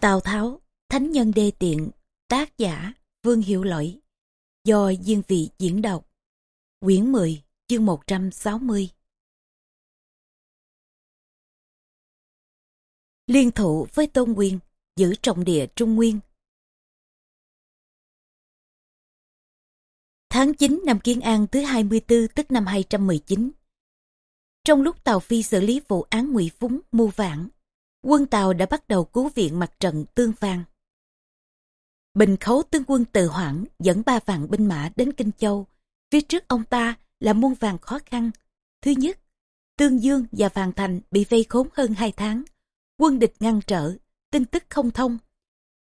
Tào Tháo, Thánh Nhân Đê Tiện, tác giả Vương Hiệu Lỗi, do Diên Vị diễn đọc. Quyển 10, chương 160 Liên thủ với Tôn Nguyên, giữ trọng địa Trung Nguyên. Tháng 9 năm Kiến An thứ 24 tức năm 219. Trong lúc Tàu Phi xử lý vụ án ngụy Phúng, Mưu Vãn, quân Tàu đã bắt đầu cứu viện mặt trận Tương Phan. Bình khấu tướng quân Từ Hoảng dẫn ba vạn binh mã đến Kinh Châu. Phía trước ông ta là muôn vàng khó khăn. Thứ nhất, Tương Dương và Vàng Thành bị vây khốn hơn hai tháng. Quân địch ngăn trở, tin tức không thông.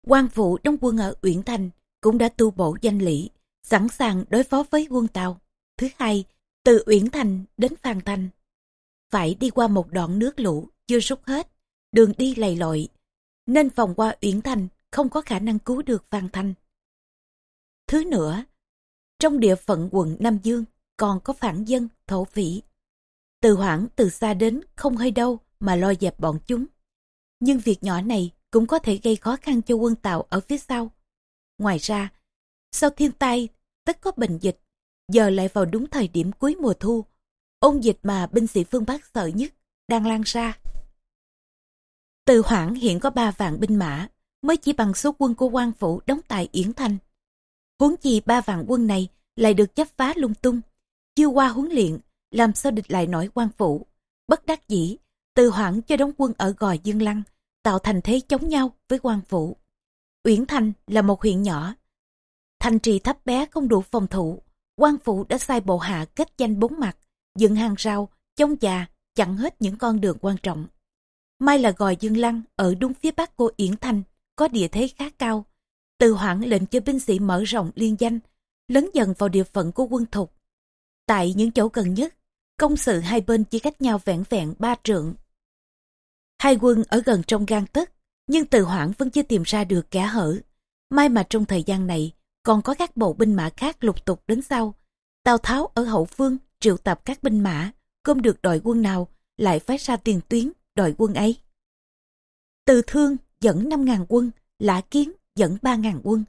quan vụ đóng quân ở Uyển Thành cũng đã tu bổ danh lĩ, sẵn sàng đối phó với quân Tàu. Thứ hai, từ Uyển Thành đến Vàng Thành, phải đi qua một đoạn nước lũ chưa rút hết, đường đi lầy lội, nên vòng qua Uyển Thành không có khả năng cứu được Vàng Thanh. Thứ nữa, trong địa phận quận Nam Dương còn có phản dân, thổ phỉ. Từ hoảng từ xa đến không hơi đâu mà lo dẹp bọn chúng. Nhưng việc nhỏ này cũng có thể gây khó khăn cho quân Tàu ở phía sau. Ngoài ra, sau thiên tai, tất có bệnh dịch, giờ lại vào đúng thời điểm cuối mùa thu. Ôn dịch mà binh sĩ phương Bắc sợ nhất đang lan ra. Từ hoảng hiện có ba vạn binh mã, mới chỉ bằng số quân của quan phủ đóng tại Yển Thanh. Huống chi ba vạn quân này lại được chấp phá lung tung, chưa qua huấn luyện, làm sao địch lại nổi quan phủ. Bất đắc dĩ, từ hoảng cho đóng quân ở Gò Dương Lăng, tạo thành thế chống nhau với quan phủ. Uyển Thanh là một huyện nhỏ. Thành trì thấp bé không đủ phòng thủ, quan phủ đã sai bộ hạ kết danh bốn mặt, dựng hàng rào, chống già, chặn hết những con đường quan trọng mai là Gò Dương Lăng ở đúng phía bắc của Yển Thanh, có địa thế khá cao. Từ hoãn lệnh cho binh sĩ mở rộng liên danh, lớn dần vào địa phận của quân thục. Tại những chỗ gần nhất, công sự hai bên chỉ cách nhau vẹn vẹn ba trượng. Hai quân ở gần trong gan tất, nhưng từ hoãn vẫn chưa tìm ra được kẻ hở. May mà trong thời gian này, còn có các bộ binh mã khác lục tục đến sau. Tào Tháo ở hậu phương triệu tập các binh mã, gom được đội quân nào, lại phái ra tiền tuyến, đội quân ấy. Từ thương dẫn 5.000 quân, Lã Kiến dẫn 3.000 quân,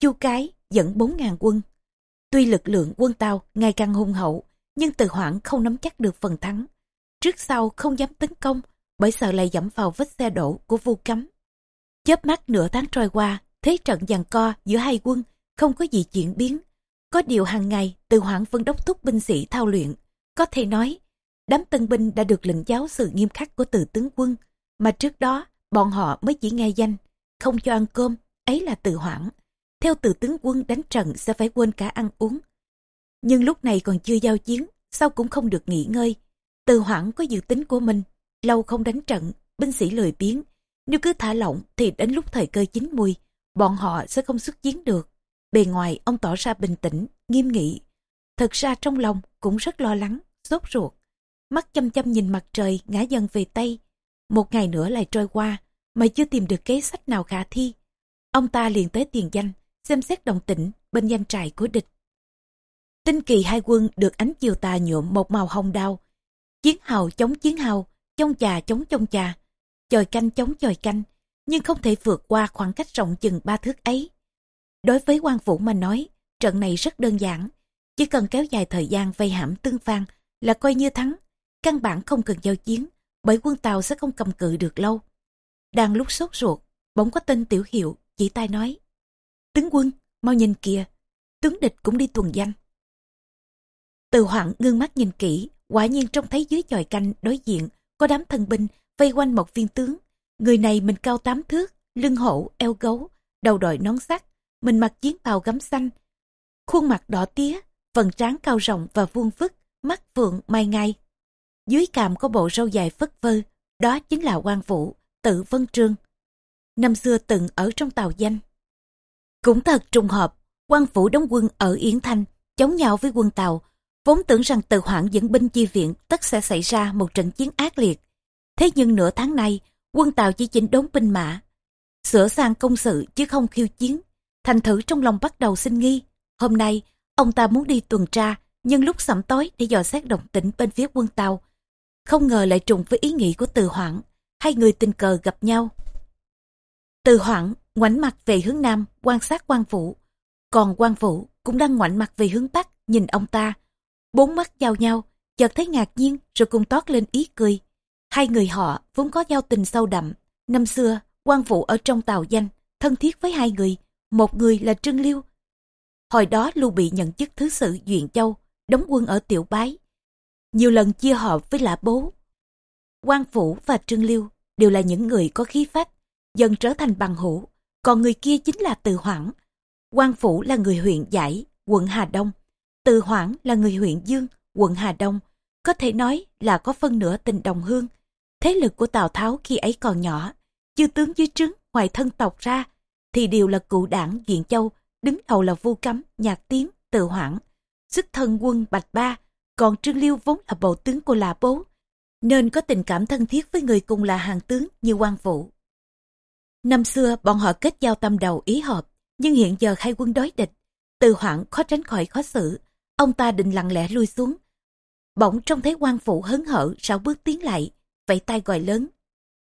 Chu Cái dẫn 4.000 quân. Tuy lực lượng quân Tàu ngày càng hùng hậu, nhưng từ hoảng không nắm chắc được phần thắng. Trước sau không dám tấn công, bởi sợ lại dẫm vào vết xe đổ của vu cấm. Chớp mắt nửa tháng trôi qua, thế trận giằng co giữa hai quân không có gì chuyển biến. Có điều hàng ngày từ hoảng vẫn đốc thúc binh sĩ thao luyện. Có thể nói, đám tân binh đã được lệnh giáo sự nghiêm khắc của từ tướng quân, mà trước đó bọn họ mới chỉ nghe danh, không cho ăn cơm, ấy là từ hoãn. Theo từ tướng quân đánh trận sẽ phải quên cả ăn uống. Nhưng lúc này còn chưa giao chiến, sao cũng không được nghỉ ngơi. Từ hoãn có dự tính của mình, lâu không đánh trận, binh sĩ lười biếng. Nếu cứ thả lỏng thì đến lúc thời cơ chín mùi, bọn họ sẽ không xuất chiến được. Bề ngoài ông tỏ ra bình tĩnh, nghiêm nghị. Thật ra trong lòng cũng rất lo lắng, sốt ruột. Mắt chăm chăm nhìn mặt trời ngã dần về Tây, một ngày nữa lại trôi qua, mà chưa tìm được kế sách nào khả thi. Ông ta liền tới tiền danh, xem xét đồng tĩnh bên danh trại của địch. Tinh kỳ hai quân được ánh chiều tà nhuộm một màu hồng đao. Chiến hào chống chiến hào, chống trà chống chống trà, chòi canh chống chòi canh, nhưng không thể vượt qua khoảng cách rộng chừng ba thước ấy. Đối với quan vũ mà nói, trận này rất đơn giản, chỉ cần kéo dài thời gian vây hãm tương phan là coi như thắng, căn bản không cần giao chiến, bởi quân Tàu sẽ không cầm cự được lâu. Đang lúc sốt ruột, bỗng có tên tiểu hiệu, chỉ tay nói. Tướng quân, mau nhìn kìa, tướng địch cũng đi tuần danh. Từ hoảng ngưng mắt nhìn kỹ, quả nhiên trông thấy dưới chòi canh đối diện có đám thân binh vây quanh một viên tướng. Người này mình cao tám thước, lưng hổ, eo gấu, đầu đội nón sắt, mình mặc chiến bào gấm xanh. Khuôn mặt đỏ tía, phần trán cao rộng và vuông vức, mắt vượng mai ngay. Dưới cằm có bộ râu dài phất phơ, đó chính là quan vũ, tự vân trương. Năm xưa từng ở trong tàu danh. Cũng thật trùng hợp, quan vũ đóng quân ở Yến Thanh, chống nhau với quân tàu, vốn tưởng rằng từ hoãn dẫn binh chi viện tất sẽ xảy ra một trận chiến ác liệt. Thế nhưng nửa tháng nay, quân tàu chỉ chỉnh đốn binh mã, sửa sang công sự chứ không khiêu chiến. Thành thử trong lòng bắt đầu sinh nghi. Hôm nay, ông ta muốn đi tuần tra, nhưng lúc sẩm tối để dò xét động tĩnh bên phía quân tàu, không ngờ lại trùng với ý nghĩ của từ hoảng, hai người tình cờ gặp nhau. Từ hoảng ngoảnh mặt về hướng nam quan sát quan vũ. Còn quan vũ cũng đang ngoảnh mặt về hướng bắc nhìn ông ta. Bốn mắt giao nhau, chợt thấy ngạc nhiên rồi cùng toát lên ý cười. Hai người họ vốn có giao tình sâu đậm. Năm xưa, quan vũ ở trong tàu danh, thân thiết với hai người. Một người là Trương Liêu. Hồi đó Lưu Bị nhận chức thứ sự Duyện Châu, đóng quân ở Tiểu Bái. Nhiều lần chia họp với lã bố. quan Vũ và Trương Liêu đều là những người có khí phách, dần trở thành bằng hữu. Còn người kia chính là Từ Hoảng. quan Phủ là người huyện Giải, quận Hà Đông. Từ Hoảng là người huyện Dương, quận Hà Đông. Có thể nói là có phân nửa tình đồng hương. Thế lực của Tào Tháo khi ấy còn nhỏ, chư tướng dưới trứng ngoài thân tộc ra, thì đều là cụ đảng Diện Châu, đứng đầu là Vu Cấm, Nhạc Tiến, Từ Hoảng. Sức thân quân Bạch Ba, còn Trương Liêu vốn là bộ tướng của là bố, nên có tình cảm thân thiết với người cùng là hàng tướng như quan Vũ. Năm xưa bọn họ kết giao tâm đầu ý hợp, nhưng hiện giờ hai quân đối địch, từ hoảng khó tránh khỏi khó xử, ông ta định lặng lẽ lui xuống. Bỗng trông thấy quan Vũ hớn hở sáu bước tiến lại, vẫy tay gọi lớn.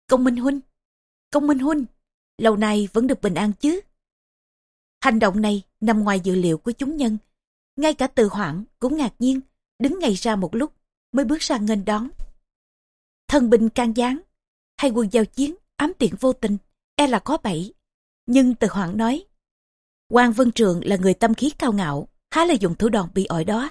Công Minh Huynh! Công Minh Huynh! Lâu nay vẫn được bình an chứ? Hành động này nằm ngoài dự liệu của chúng nhân. Ngay cả từ hoảng cũng ngạc nhiên, đứng ngay ra một lúc mới bước ra nghênh đón. Thần binh can gián, hai quân giao chiến, ám tiện vô tình, e là có bẫy. Nhưng từ hoảng nói, quan Vân Trường là người tâm khí cao ngạo, há là dùng thủ đoạn bị ỏi đó.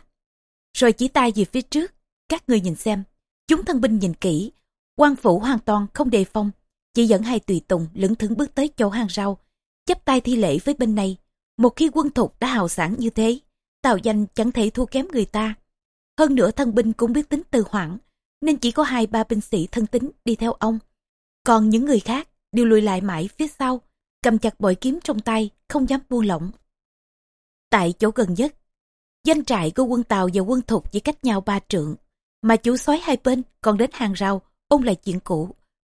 Rồi chỉ tay về phía trước, các người nhìn xem, chúng thân binh nhìn kỹ, quan phủ hoàn toàn không đề phòng, chỉ dẫn hai tùy tùng lững thững bước tới chỗ hàng rau, chấp tay thi lễ với bên này. Một khi quân thục đã hào sản như thế, tào danh chẳng thể thua kém người ta. Hơn nữa thân binh cũng biết tính từ hoảng, nên chỉ có hai ba binh sĩ thân tính đi theo ông. Còn những người khác đều lùi lại mãi phía sau, cầm chặt bội kiếm trong tay, không dám buông lỏng. Tại chỗ gần nhất, danh trại của quân Tàu và quân Thục chỉ cách nhau ba trượng, mà chủ soái hai bên còn đến hàng rào, ôn lại chuyện cũ.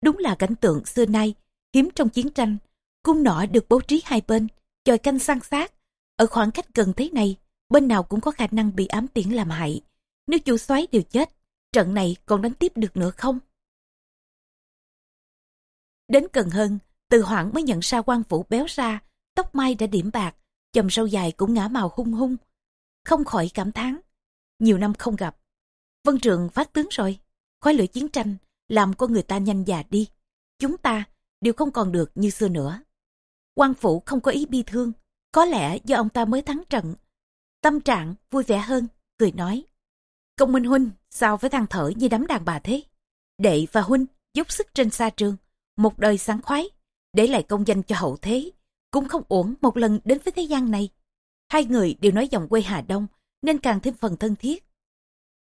Đúng là cảnh tượng xưa nay, hiếm trong chiến tranh. Cung nỏ được bố trí hai bên, chòi canh săn sát. Ở khoảng cách gần thế này, bên nào cũng có khả năng bị ám tiễn làm hại. Nếu chu soái đều chết, trận này còn đánh tiếp được nữa không? Đến gần hơn, từ hoảng mới nhận ra quan vũ béo ra, tóc mai đã điểm bạc, chầm sâu dài cũng ngã màu hung hung. Không khỏi cảm thán nhiều năm không gặp. Vân Trường phát tướng rồi, khói lửa chiến tranh, làm con người ta nhanh già đi. Chúng ta đều không còn được như xưa nữa. quan phủ không có ý bi thương, có lẽ do ông ta mới thắng trận. Tâm trạng vui vẻ hơn, cười nói. Công Minh Huynh sao phải than thở như đám đàn bà thế? Đệ và Huynh dốc sức trên xa trường, một đời sáng khoái, để lại công danh cho hậu thế, cũng không uổng một lần đến với thế gian này. Hai người đều nói dòng quê Hà Đông, nên càng thêm phần thân thiết.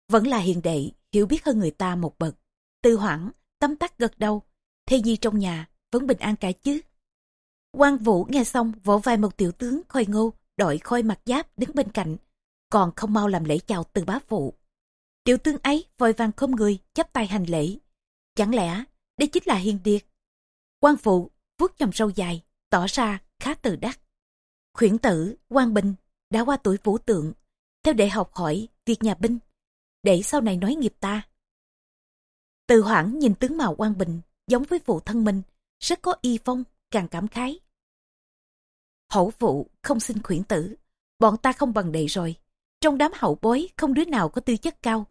Vẫn là hiền đệ, hiểu biết hơn người ta một bậc. Tư hoảng, tấm tắc gật đầu, thê nhi trong nhà, vẫn bình an cả chứ. quan Vũ nghe xong vỗ vai một tiểu tướng khôi ngô, đội khôi mặt giáp đứng bên cạnh, còn không mau làm lễ chào từ bá phụ. Tiểu tướng ấy vội vàng không người, chắp tay hành lễ. Chẳng lẽ đây chính là hiền điệt? quan phụ vuốt chòm râu dài, tỏ ra khá từ đắc. Khuyển tử, quan binh, đã qua tuổi vũ tượng, theo để học hỏi việc nhà binh, để sau này nói nghiệp ta. Từ hoảng nhìn tướng mạo quan bình, giống với phụ thân mình, rất có y phong, càng cảm khái. Hậu phụ không xin khuyển tử, bọn ta không bằng đệ rồi. Trong đám hậu bối không đứa nào có tư chất cao.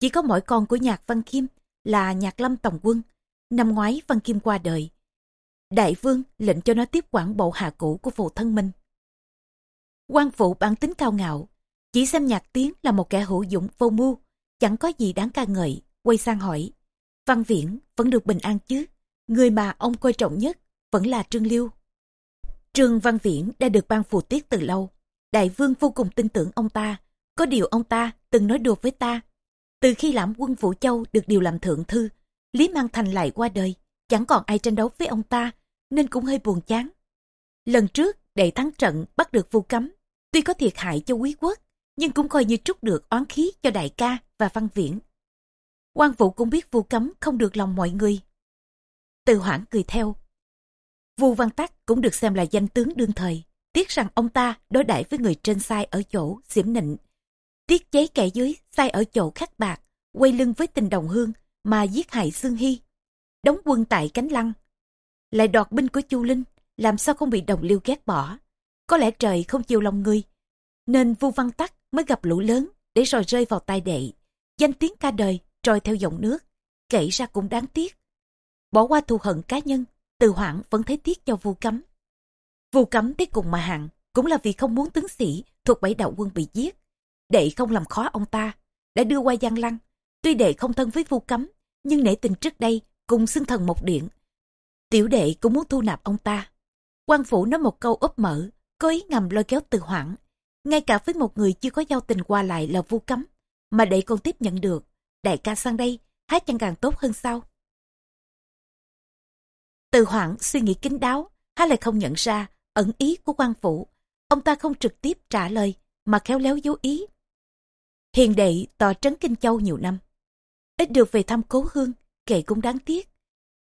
Chỉ có mỗi con của nhạc Văn Kim là nhạc lâm tòng quân. Năm ngoái Văn Kim qua đời. Đại vương lệnh cho nó tiếp quản bộ hạ cũ của phụ thân mình. quan phụ bản tính cao ngạo, chỉ xem nhạc tiếng là một kẻ hữu dụng vô mưu, chẳng có gì đáng ca ngợi, quay sang hỏi. Văn Viễn vẫn được bình an chứ, người mà ông coi trọng nhất vẫn là Trương Liêu. Trương Văn Viễn đã được ban phù tiết từ lâu, đại vương vô cùng tin tưởng ông ta, có điều ông ta từng nói đùa với ta. Từ khi lãm quân Vũ Châu được điều làm thượng thư, Lý Mang Thành lại qua đời, chẳng còn ai tranh đấu với ông ta, nên cũng hơi buồn chán. Lần trước, đệ thắng trận bắt được vu cấm, tuy có thiệt hại cho quý quốc, nhưng cũng coi như trút được oán khí cho đại ca và văn viễn. quan vũ cũng biết vu cấm không được lòng mọi người. Từ hoảng cười theo. Vu văn tắc cũng được xem là danh tướng đương thời, tiếc rằng ông ta đối đãi với người trên sai ở chỗ xiểm nịnh. Tiết chế kẻ dưới sai ở chỗ khắc bạc, quay lưng với tình đồng hương mà giết hại Sương Hy đóng quân tại cánh lăng lại đoạt binh của chu linh làm sao không bị đồng liêu ghét bỏ. Có lẽ trời không chiều lòng ngươi, nên Vu Văn Tắc mới gặp lũ lớn để rồi rơi vào tai đệ. Danh tiếng ca đời trôi theo dòng nước, kể ra cũng đáng tiếc. Bỏ qua thù hận cá nhân, từ hoảng vẫn thấy tiếc cho Vu Cấm. Vu Cấm tới cùng mà hạng cũng là vì không muốn tướng sĩ thuộc bảy đạo quân bị giết. Đệ không làm khó ông ta, đã đưa qua Giang Lăng. Tuy đệ không thân với Vu Cấm, nhưng nể tình trước đây cùng xưng thần một điện. Tiểu đệ cũng muốn thu nạp ông ta. quan phủ nói một câu úp mở, có ý ngầm lôi kéo từ hoảng. Ngay cả với một người chưa có giao tình qua lại là Vu Cấm, mà đệ còn tiếp nhận được. Đại ca sang đây, há chẳng càng tốt hơn sao? Từ hoảng suy nghĩ kín đáo, há lại không nhận ra ẩn ý của quan phủ. Ông ta không trực tiếp trả lời, mà khéo léo dấu ý. Hiền đệ tòa trấn Kinh Châu nhiều năm. Ít được về thăm cố hương, kệ cũng đáng tiếc.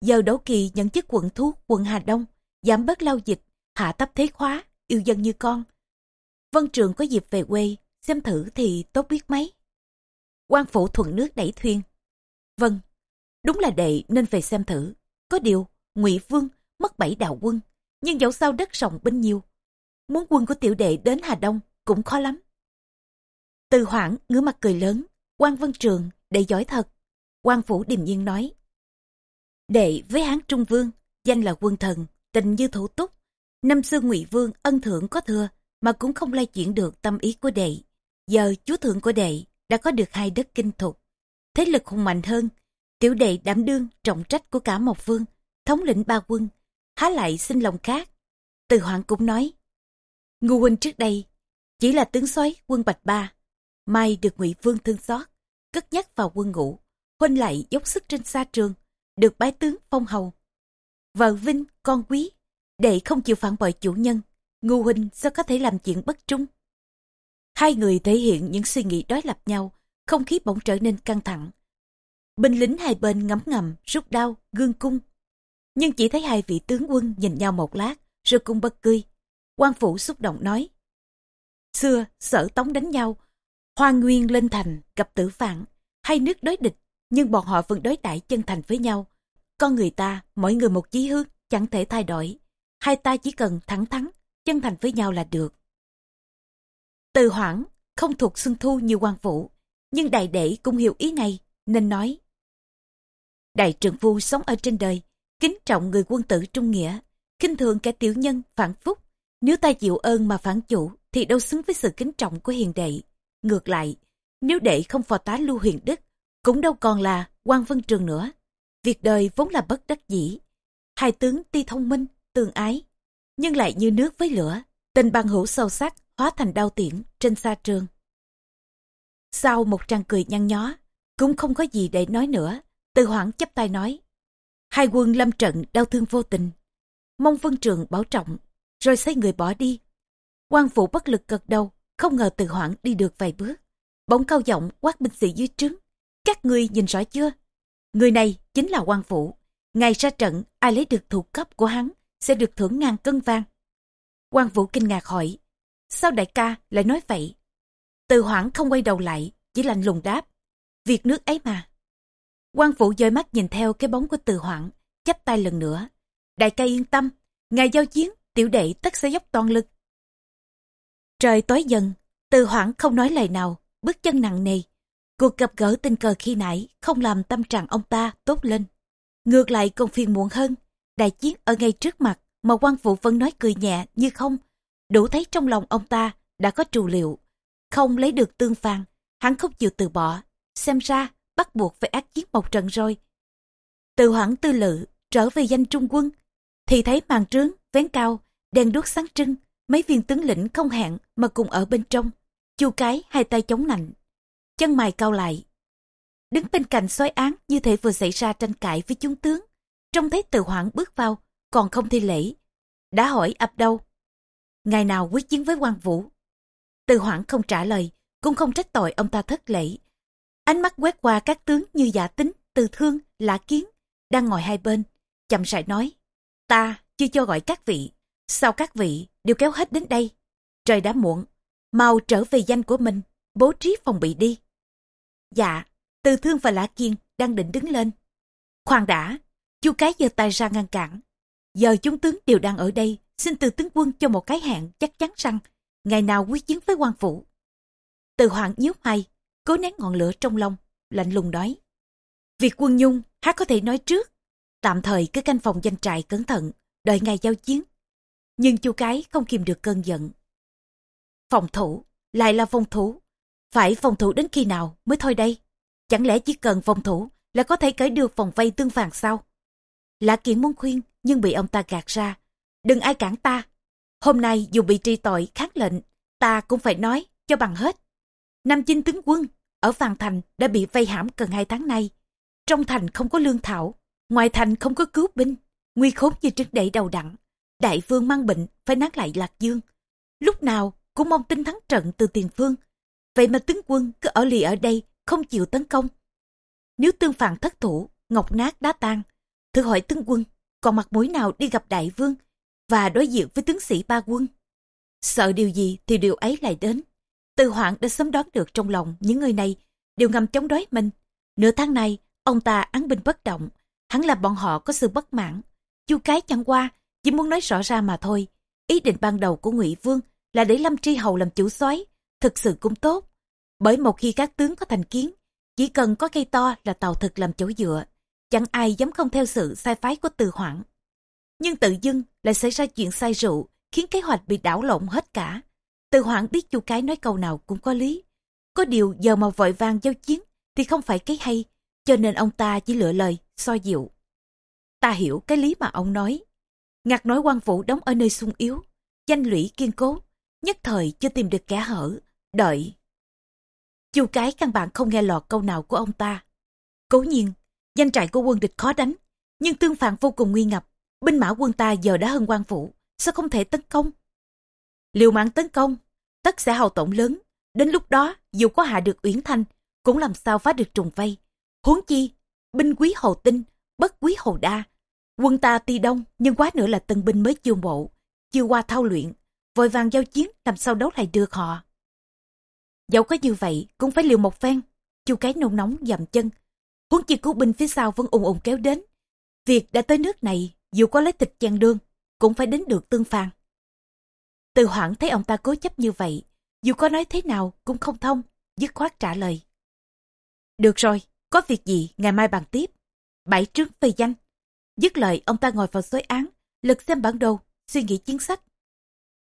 Giờ Đỗ Kỳ nhận chức quận thú quận Hà Đông, giảm bớt lao dịch, hạ thấp thế khóa, yêu dân như con. Vân Trường có dịp về quê, xem thử thì tốt biết mấy. quan phủ thuận nước đẩy thuyền. Vâng, đúng là đệ nên về xem thử. Có điều, ngụy Vương mất bảy đạo quân, nhưng dẫu sao đất rộng binh nhiều. Muốn quân của tiểu đệ đến Hà Đông cũng khó lắm. Từ hoảng ngửa mặt cười lớn, quan Vân Trường, đệ giỏi thật. quan Phủ điềm nhiên nói. Đệ với Hán Trung Vương, danh là quân thần, tình như thủ túc. Năm xưa ngụy Vương ân thưởng có thừa, mà cũng không lay chuyển được tâm ý của đệ. Giờ chúa thượng của đệ đã có được hai đất kinh thục. Thế lực hùng mạnh hơn, tiểu đệ đảm đương trọng trách của cả một vương, thống lĩnh ba quân, há lại xin lòng khác. Từ hoạn cũng nói, ngu huynh trước đây chỉ là tướng soái quân bạch ba, mai được ngụy vương thương xót, cất nhắc vào quân ngũ, huynh lại dốc sức trên xa trường, được bái tướng phong hầu. Vợ vinh, con quý, đệ không chịu phản bội chủ nhân, ngu huynh sao có thể làm chuyện bất trung. Hai người thể hiện những suy nghĩ đối lập nhau, không khí bỗng trở nên căng thẳng. Binh lính hai bên ngấm ngầm, rút đao, gương cung. Nhưng chỉ thấy hai vị tướng quân nhìn nhau một lát, rồi cùng bất cười. quan phủ xúc động nói. Xưa, sở tống đánh nhau, hoa nguyên lên thành, gặp tử phản, hai nước đối địch, nhưng bọn họ vẫn đối đãi chân thành với nhau. Con người ta, mỗi người một chí hướng, chẳng thể thay đổi. Hai ta chỉ cần thẳng thắn, chân thành với nhau là được. Từ hoảng, không thuộc xuân thu như quan vũ, nhưng đại đệ cũng hiểu ý này, nên nói. Đại trường phu sống ở trên đời, kính trọng người quân tử trung nghĩa, khinh thường kẻ tiểu nhân, phản phúc. Nếu ta chịu ơn mà phản chủ, thì đâu xứng với sự kính trọng của hiền đệ. Ngược lại, nếu đệ không phò tá lưu huyền đức, cũng đâu còn là quan vân trường nữa. Việc đời vốn là bất đắc dĩ. Hai tướng tuy thông minh, tương ái, nhưng lại như nước với lửa, tình bằng hữu sâu sắc hóa thành đau tiễn trên xa trường. Sau một tràng cười nhăn nhó, cũng không có gì để nói nữa, từ hoảng chấp tay nói. Hai quân lâm trận đau thương vô tình, mong vân trường bảo trọng, rồi xây người bỏ đi. quan phụ bất lực gật đầu, không ngờ từ hoảng đi được vài bước. Bỗng cao giọng quát binh sĩ dưới trướng. Các ngươi nhìn rõ chưa? Người này chính là quan phủ. Ngày ra trận, ai lấy được thủ cấp của hắn sẽ được thưởng ngàn cân vàng. quan vũ kinh ngạc hỏi, sao đại ca lại nói vậy? Từ hoảng không quay đầu lại, chỉ lạnh lùng đáp, việc nước ấy mà. quan vũ dời mắt nhìn theo cái bóng của từ hoảng, chắp tay lần nữa. Đại ca yên tâm, ngày giao chiến, tiểu đệ tất sẽ dốc toàn lực. Trời tối dần, từ hoảng không nói lời nào, bước chân nặng nề. Cuộc gặp gỡ tình cờ khi nãy không làm tâm trạng ông ta tốt lên. Ngược lại còn phiền muộn hơn, đại chiến ở ngay trước mặt mà quan phụ vẫn nói cười nhẹ như không. Đủ thấy trong lòng ông ta đã có trù liệu. Không lấy được tương phàn, hắn không chịu từ bỏ. Xem ra bắt buộc phải ác chiến một trận rồi. Từ hoảng tư lự trở về danh trung quân thì thấy màn trướng, vén cao, đèn đuốc sáng trưng, mấy viên tướng lĩnh không hẹn mà cùng ở bên trong. Chu cái hai tay chống nạnh, chân mày cao lại. Đứng bên cạnh soái án như thể vừa xảy ra tranh cãi với chúng tướng. Trông thấy từ hoảng bước vào, còn không thi lễ. Đã hỏi ập đâu? Ngày nào quyết chiến với quan vũ? Từ hoảng không trả lời, cũng không trách tội ông ta thất lễ. Ánh mắt quét qua các tướng như giả tính, từ thương, lã kiến, đang ngồi hai bên. Chậm rãi nói, ta chưa cho gọi các vị. Sao các vị đều kéo hết đến đây? Trời đã muộn, mau trở về danh của mình, bố trí phòng bị đi. Dạ, từ thương và lã kiên đang định đứng lên. Khoan đã, chu cái giơ tay ra ngăn cản. Giờ chúng tướng đều đang ở đây, xin từ tướng quân cho một cái hẹn chắc chắn rằng ngày nào quyết chiến với quan phủ. Từ hoàng nhíu mày, cố nén ngọn lửa trong lòng, lạnh lùng nói. Việc quân nhung, hát có thể nói trước. Tạm thời cứ canh phòng danh trại cẩn thận, đợi ngày giao chiến. Nhưng chu cái không kìm được cơn giận. Phòng thủ, lại là phòng thủ. Phải phòng thủ đến khi nào mới thôi đây? Chẳng lẽ chỉ cần phòng thủ là có thể cởi được vòng vây tương phản sao? Lã kiện muốn khuyên, nhưng bị ông ta gạt ra. Đừng ai cản ta. Hôm nay dù bị tri tội kháng lệnh, ta cũng phải nói cho bằng hết. Nam chinh tướng quân ở Phan Thành đã bị vây hãm gần hai tháng nay. Trong thành không có lương thảo, ngoài thành không có cứu binh, nguy khốn như trước đẩy đầu đặng. Đại vương mang bệnh phải nán lại Lạc Dương. Lúc nào cũng mong tin thắng trận từ tiền phương. Vậy mà tướng quân cứ ở lì ở đây không chịu tấn công. Nếu tương phản thất thủ, ngọc nát đá tan, thử hỏi tướng quân còn mặt mũi nào đi gặp đại vương và đối diện với tướng sĩ ba quân. Sợ điều gì thì điều ấy lại đến. Từ hoạn đã sớm đoán được trong lòng những người này đều ngầm chống đối mình. Nửa tháng nay, ông ta án binh bất động, hắn là bọn họ có sự bất mãn. Chu cái chẳng qua, chỉ muốn nói rõ ra mà thôi. Ý định ban đầu của ngụy Vương là để Lâm Tri Hầu làm chủ soái thực sự cũng tốt. Bởi một khi các tướng có thành kiến, chỉ cần có cây to là tàu thực làm chỗ dựa, chẳng ai dám không theo sự sai phái của từ hoảng. Nhưng tự dưng lại xảy ra chuyện say rượu, khiến kế hoạch bị đảo lộn hết cả. Từ hoảng biết chu cái nói câu nào cũng có lý. Có điều giờ mà vội vàng giao chiến thì không phải cái hay, cho nên ông ta chỉ lựa lời, soi dịu. Ta hiểu cái lý mà ông nói. Ngặt nói quan vũ đóng ở nơi sung yếu, danh lũy kiên cố, nhất thời chưa tìm được kẻ hở, đợi. Chu cái căn bản không nghe lọt câu nào của ông ta. Cố nhiên, danh trại của quân địch khó đánh, nhưng tương phản vô cùng nguy ngập. Binh mã quân ta giờ đã hơn quan phủ, sao không thể tấn công? Liều mạng tấn công, tất sẽ hao tổn lớn. Đến lúc đó, dù có hạ được Uyển Thanh, cũng làm sao phá được trùng vây. Huống chi, binh quý hồ tinh, bất quý hồ đa. Quân ta ti đông, nhưng quá nữa là tân binh mới chiêu bộ, chưa qua thao luyện, vội vàng giao chiến làm sao đấu lại được họ. Dẫu có như vậy, cũng phải liều một phen. Chu cái nôn nóng dầm chân. Huống chi cứu binh phía sau vẫn ùng ùng kéo đến. Việc đã tới nước này, dù có lấy thịt chăn đương, cũng phải đến được tương phàn. Từ hoảng thấy ông ta cố chấp như vậy, dù có nói thế nào cũng không thông, dứt khoát trả lời. Được rồi, có việc gì ngày mai bàn tiếp. Bảy trước về danh. Dứt lời ông ta ngồi vào xối án, lật xem bản đồ, suy nghĩ chiến sách.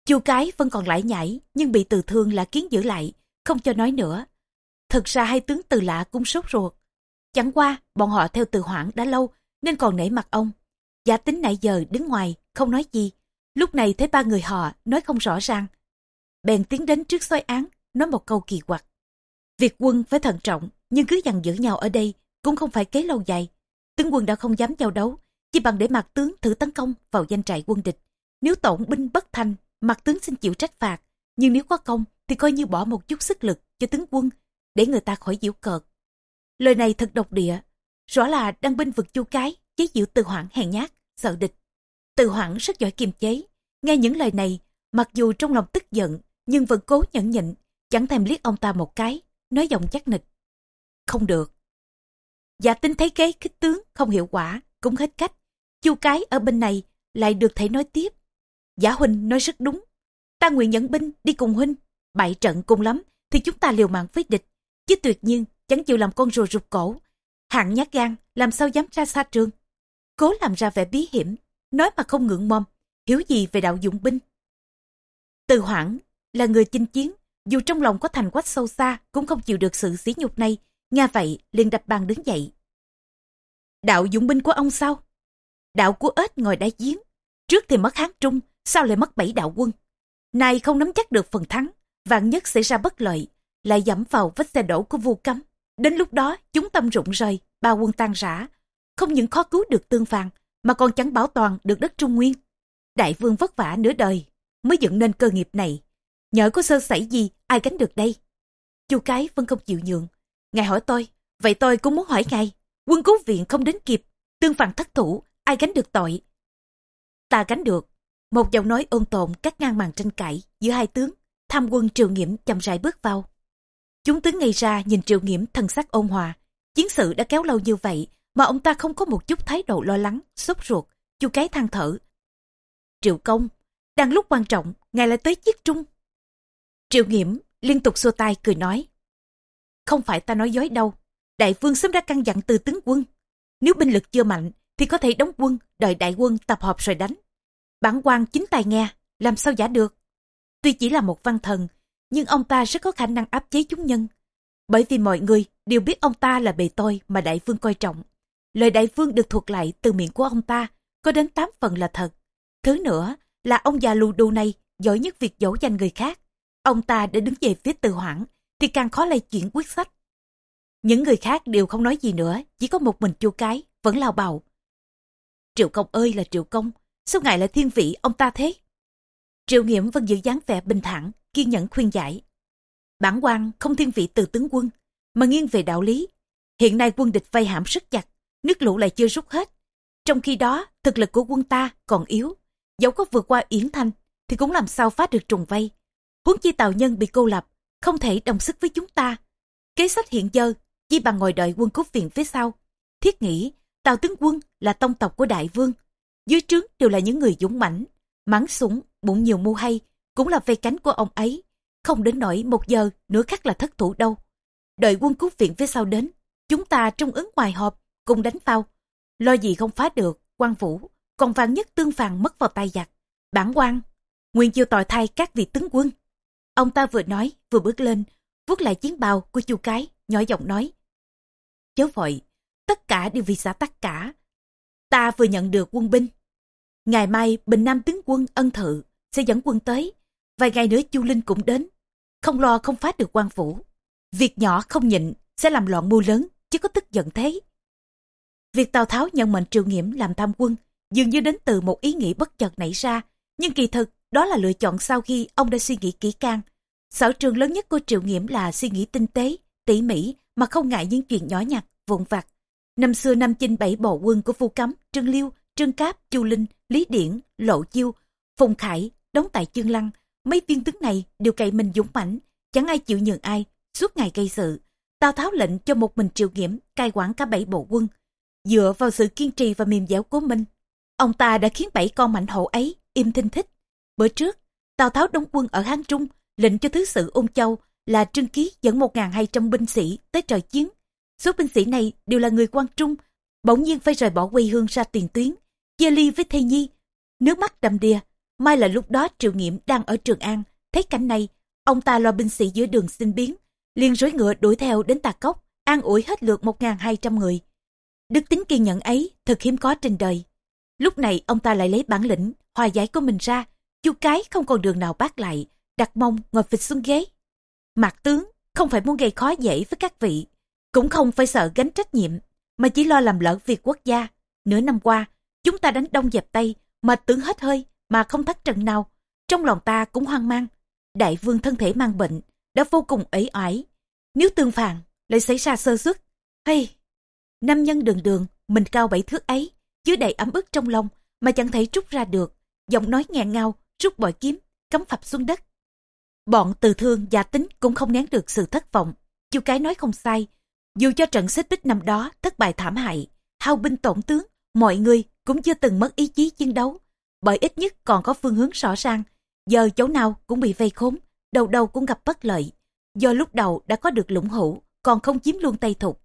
Chu cái vẫn còn lại nhảy, nhưng bị từ thương là kiến giữ lại, không cho nói nữa. Thực ra hai tướng từ lạ cũng sốt ruột. Chẳng qua, bọn họ theo từ hoảng đã lâu, nên còn nể mặt ông. Giả tính nãy giờ đứng ngoài, không nói gì. Lúc này thấy ba người họ nói không rõ ràng. Bèn tiến đến trước xoay án, nói một câu kỳ quặc. Việc quân phải thận trọng, nhưng cứ dằn giữ nhau ở đây cũng không phải kế lâu dài. Tướng quân đã không dám giao đấu, chỉ bằng để mặt tướng thử tấn công vào danh trại quân địch. Nếu tổn binh bất thành, mặt tướng xin chịu trách phạt. Nhưng nếu có công thì coi như bỏ một chút sức lực cho tướng quân để người ta khỏi giễu cợt. Lời này thật độc địa, rõ là đang binh vực chu cái, chế giễu từ hoảng hèn nhát, sợ địch. Từ hoảng rất giỏi kiềm chế, nghe những lời này, mặc dù trong lòng tức giận, nhưng vẫn cố nhẫn nhịn, chẳng thèm liếc ông ta một cái, nói giọng chắc nịch. Không được. Dạ Giả tính thấy kế khích tướng không hiệu quả, cũng hết cách. Chu cái ở bên này lại được thể nói tiếp. Giả huynh nói rất đúng. Ta nguyện nhận binh đi cùng huynh. Bại trận cùng lắm thì chúng ta liều mạng với địch. Chứ tuyệt nhiên chẳng chịu làm con rùa rụt cổ. Hạng nhát gan làm sao dám ra xa trường. Cố làm ra vẻ bí hiểm, nói mà không ngượng mồm, hiểu gì về đạo dụng binh. Từ hoảng là người chinh chiến, dù trong lòng có thành quách sâu xa cũng không chịu được sự sỉ nhục này, nghe vậy liền đập bàn đứng dậy. Đạo dụng binh của ông sao? Đạo của ếch ngồi đáy giếng, trước thì mất hán trung, sau lại mất bảy đạo quân? nay không nắm chắc được phần thắng, vạn nhất xảy ra bất lợi, lại dẫm vào vết xe đổ của vua cấm. Đến lúc đó, chúng tâm rụng rời, ba quân tan rã. Không những khó cứu được tương phàn, mà còn chẳng bảo toàn được đất Trung Nguyên. Đại vương vất vả nửa đời, mới dựng nên cơ nghiệp này. nhỡ có sơ sẩy gì, ai gánh được đây? Chu cái vẫn không chịu nhượng. Ngài hỏi tôi, vậy tôi cũng muốn hỏi ngài. Quân cứu viện không đến kịp, tương phàn thất thủ, ai gánh được tội? Ta gánh được. Một giọng nói ôn tồn cắt ngang màn tranh cãi giữa hai tướng. Tham quân triều nghiễm chậm rãi bước vào. Chúng tướng ngay ra nhìn triệu nghiễm thân sắc ôn hòa. Chiến sự đã kéo lâu như vậy mà ông ta không có một chút thái độ lo lắng, sốt ruột, chu cái than thở. Triệu công, Đang lúc quan trọng, ngài lại tới chiếc trung. Triệu nghiễm liên tục xua tay cười nói. Không phải ta nói dối đâu. Đại vương sớm đã căn dặn từ tướng quân. Nếu binh lực chưa mạnh, thì có thể đóng quân, đợi đại quân tập hợp rồi đánh. Bản quan chính tài nghe, làm sao giả được. Tuy chỉ là một văn thần, nhưng ông ta rất có khả năng áp chế chúng nhân. Bởi vì mọi người đều biết ông ta là bề tôi mà đại vương coi trọng. Lời đại vương được thuật lại từ miệng của ông ta có đến 8 phần là thật. Thứ nữa là ông già lù đù này giỏi nhất việc dỗ danh người khác. Ông ta đã đứng về phía từ hoảng thì càng khó lay chuyển quyết sách. Những người khác đều không nói gì nữa, chỉ có một mình chu cái, vẫn lao bào. Triệu công ơi là triệu công, sao ngài lại thiên vị ông ta thế? Triệu nghiễm vẫn giữ dáng vẻ bình thản, kiên nhẫn khuyên giải. Bản quan không thiên vị từ tướng quân, mà nghiêng về đạo lý. Hiện nay quân địch vây hãm rất chặt, nước lũ lại chưa rút hết. Trong khi đó, thực lực của quân ta còn yếu. Dẫu có vượt qua Yến Thanh, thì cũng làm sao phá được trùng vây. Huống chi tàu nhân bị cô lập, không thể đồng sức với chúng ta. Kế sách hiện giờ, chỉ bằng ngồi đợi quân cốt viện phía sau. Thiết nghĩ, tào tướng quân là tông tộc của đại vương. Dưới trướng đều là những người dũng mãnh, mắng súng, bụng nhiều mu hay, cũng là vây cánh của ông ấy. Không đến nỗi một giờ, nửa khắc là thất thủ đâu. Đợi quân cứu viện phía sau đến, chúng ta trong ứng ngoài họp, cùng đánh vào. Lo gì không phá được, quan vũ, còn vàng nhất tương phàn mất vào tay giặc. Bản quan, nguyên chiêu tội thay các vị tướng quân. Ông ta vừa nói, vừa bước lên, vuốt lại chiến bào của chu cái, nhỏ giọng nói. Chớ vội, tất cả đều vì xã tắc cả. Ta vừa nhận được quân binh. Ngày mai, Bình Nam tướng quân ân thự sẽ dẫn quân tới. Vài ngày nữa Chu Linh cũng đến. Không lo không phá được quan phủ. Việc nhỏ không nhịn sẽ làm loạn mưu lớn, chứ có tức giận thế. Việc Tào Tháo nhận mệnh triệu nghiệm làm tham quân dường như đến từ một ý nghĩ bất chợt nảy ra. Nhưng kỳ thực, đó là lựa chọn sau khi ông đã suy nghĩ kỹ càng. Sở trường lớn nhất của triệu nghiệm là suy nghĩ tinh tế, tỉ mỉ mà không ngại những chuyện nhỏ nhặt, vụn vặt. Năm xưa năm chinh bảy bộ quân của Phu Cấm, Trương Liêu, Trương Cáp, Chu Linh, Lý Điển, Lộ Chiêu, Phùng Khải, đóng tại Chương Lăng. Mấy viên tướng này đều cậy mình dũng mãnh, chẳng ai chịu nhường ai, suốt ngày gây sự. Tào Tháo lệnh cho một mình triệu nghiễm cai quản cả bảy bộ quân. Dựa vào sự kiên trì và mềm dẻo của mình, ông ta đã khiến bảy con mạnh hổ ấy im thinh thích. Bữa trước, Tào Tháo đóng quân ở Hán Trung, lệnh cho thứ sự Ôn Châu là Trương Ký dẫn 1.200 binh sĩ tới trời chiến. Số binh sĩ này đều là người quan trung, bỗng nhiên phải rời bỏ quê hương ra tiền tuyến, chia ly với thê nhi. Nước mắt đầm đìa, mai là lúc đó Triệu nghiệm đang ở Trường An, thấy cảnh này, ông ta lo binh sĩ giữa đường xin biến, liền rối ngựa đuổi theo đến Tà Cốc, an ủi hết lượt 1.200 người. Đức tính kiên nhẫn ấy thật hiếm có trên đời. Lúc này ông ta lại lấy bản lĩnh, hòa giải của mình ra, chu cái không còn đường nào bác lại, đặt mông ngồi phịch xuống ghế. Mạc tướng không phải muốn gây khó dễ với các vị, cũng không phải sợ gánh trách nhiệm, mà chỉ lo làm lỡ việc quốc gia. Nửa năm qua, chúng ta đánh đông dẹp tây, mà tướng hết hơi, mà không thắt trận nào. Trong lòng ta cũng hoang mang. Đại vương thân thể mang bệnh, đã vô cùng ấy oải. Nếu tương phản, lại xảy ra sơ xuất. Hay, nam nhân đường đường, mình cao bảy thước ấy, chứa đầy ấm ức trong lòng, mà chẳng thể trút ra được. Giọng nói nghẹn ngào, rút bội kiếm, cắm phập xuống đất. Bọn từ thương giả tính cũng không nén được sự thất vọng. Chú cái nói không sai. Dù cho trận xích bích năm đó thất bại thảm hại, hao binh tổn tướng, mọi người cũng chưa từng mất ý chí chiến đấu. Bởi ít nhất còn có phương hướng rõ ràng. Giờ chỗ nào cũng bị vây khốn, đầu đầu cũng gặp bất lợi. Do lúc đầu đã có được lũng hữu, còn không chiếm luôn Tây Thục.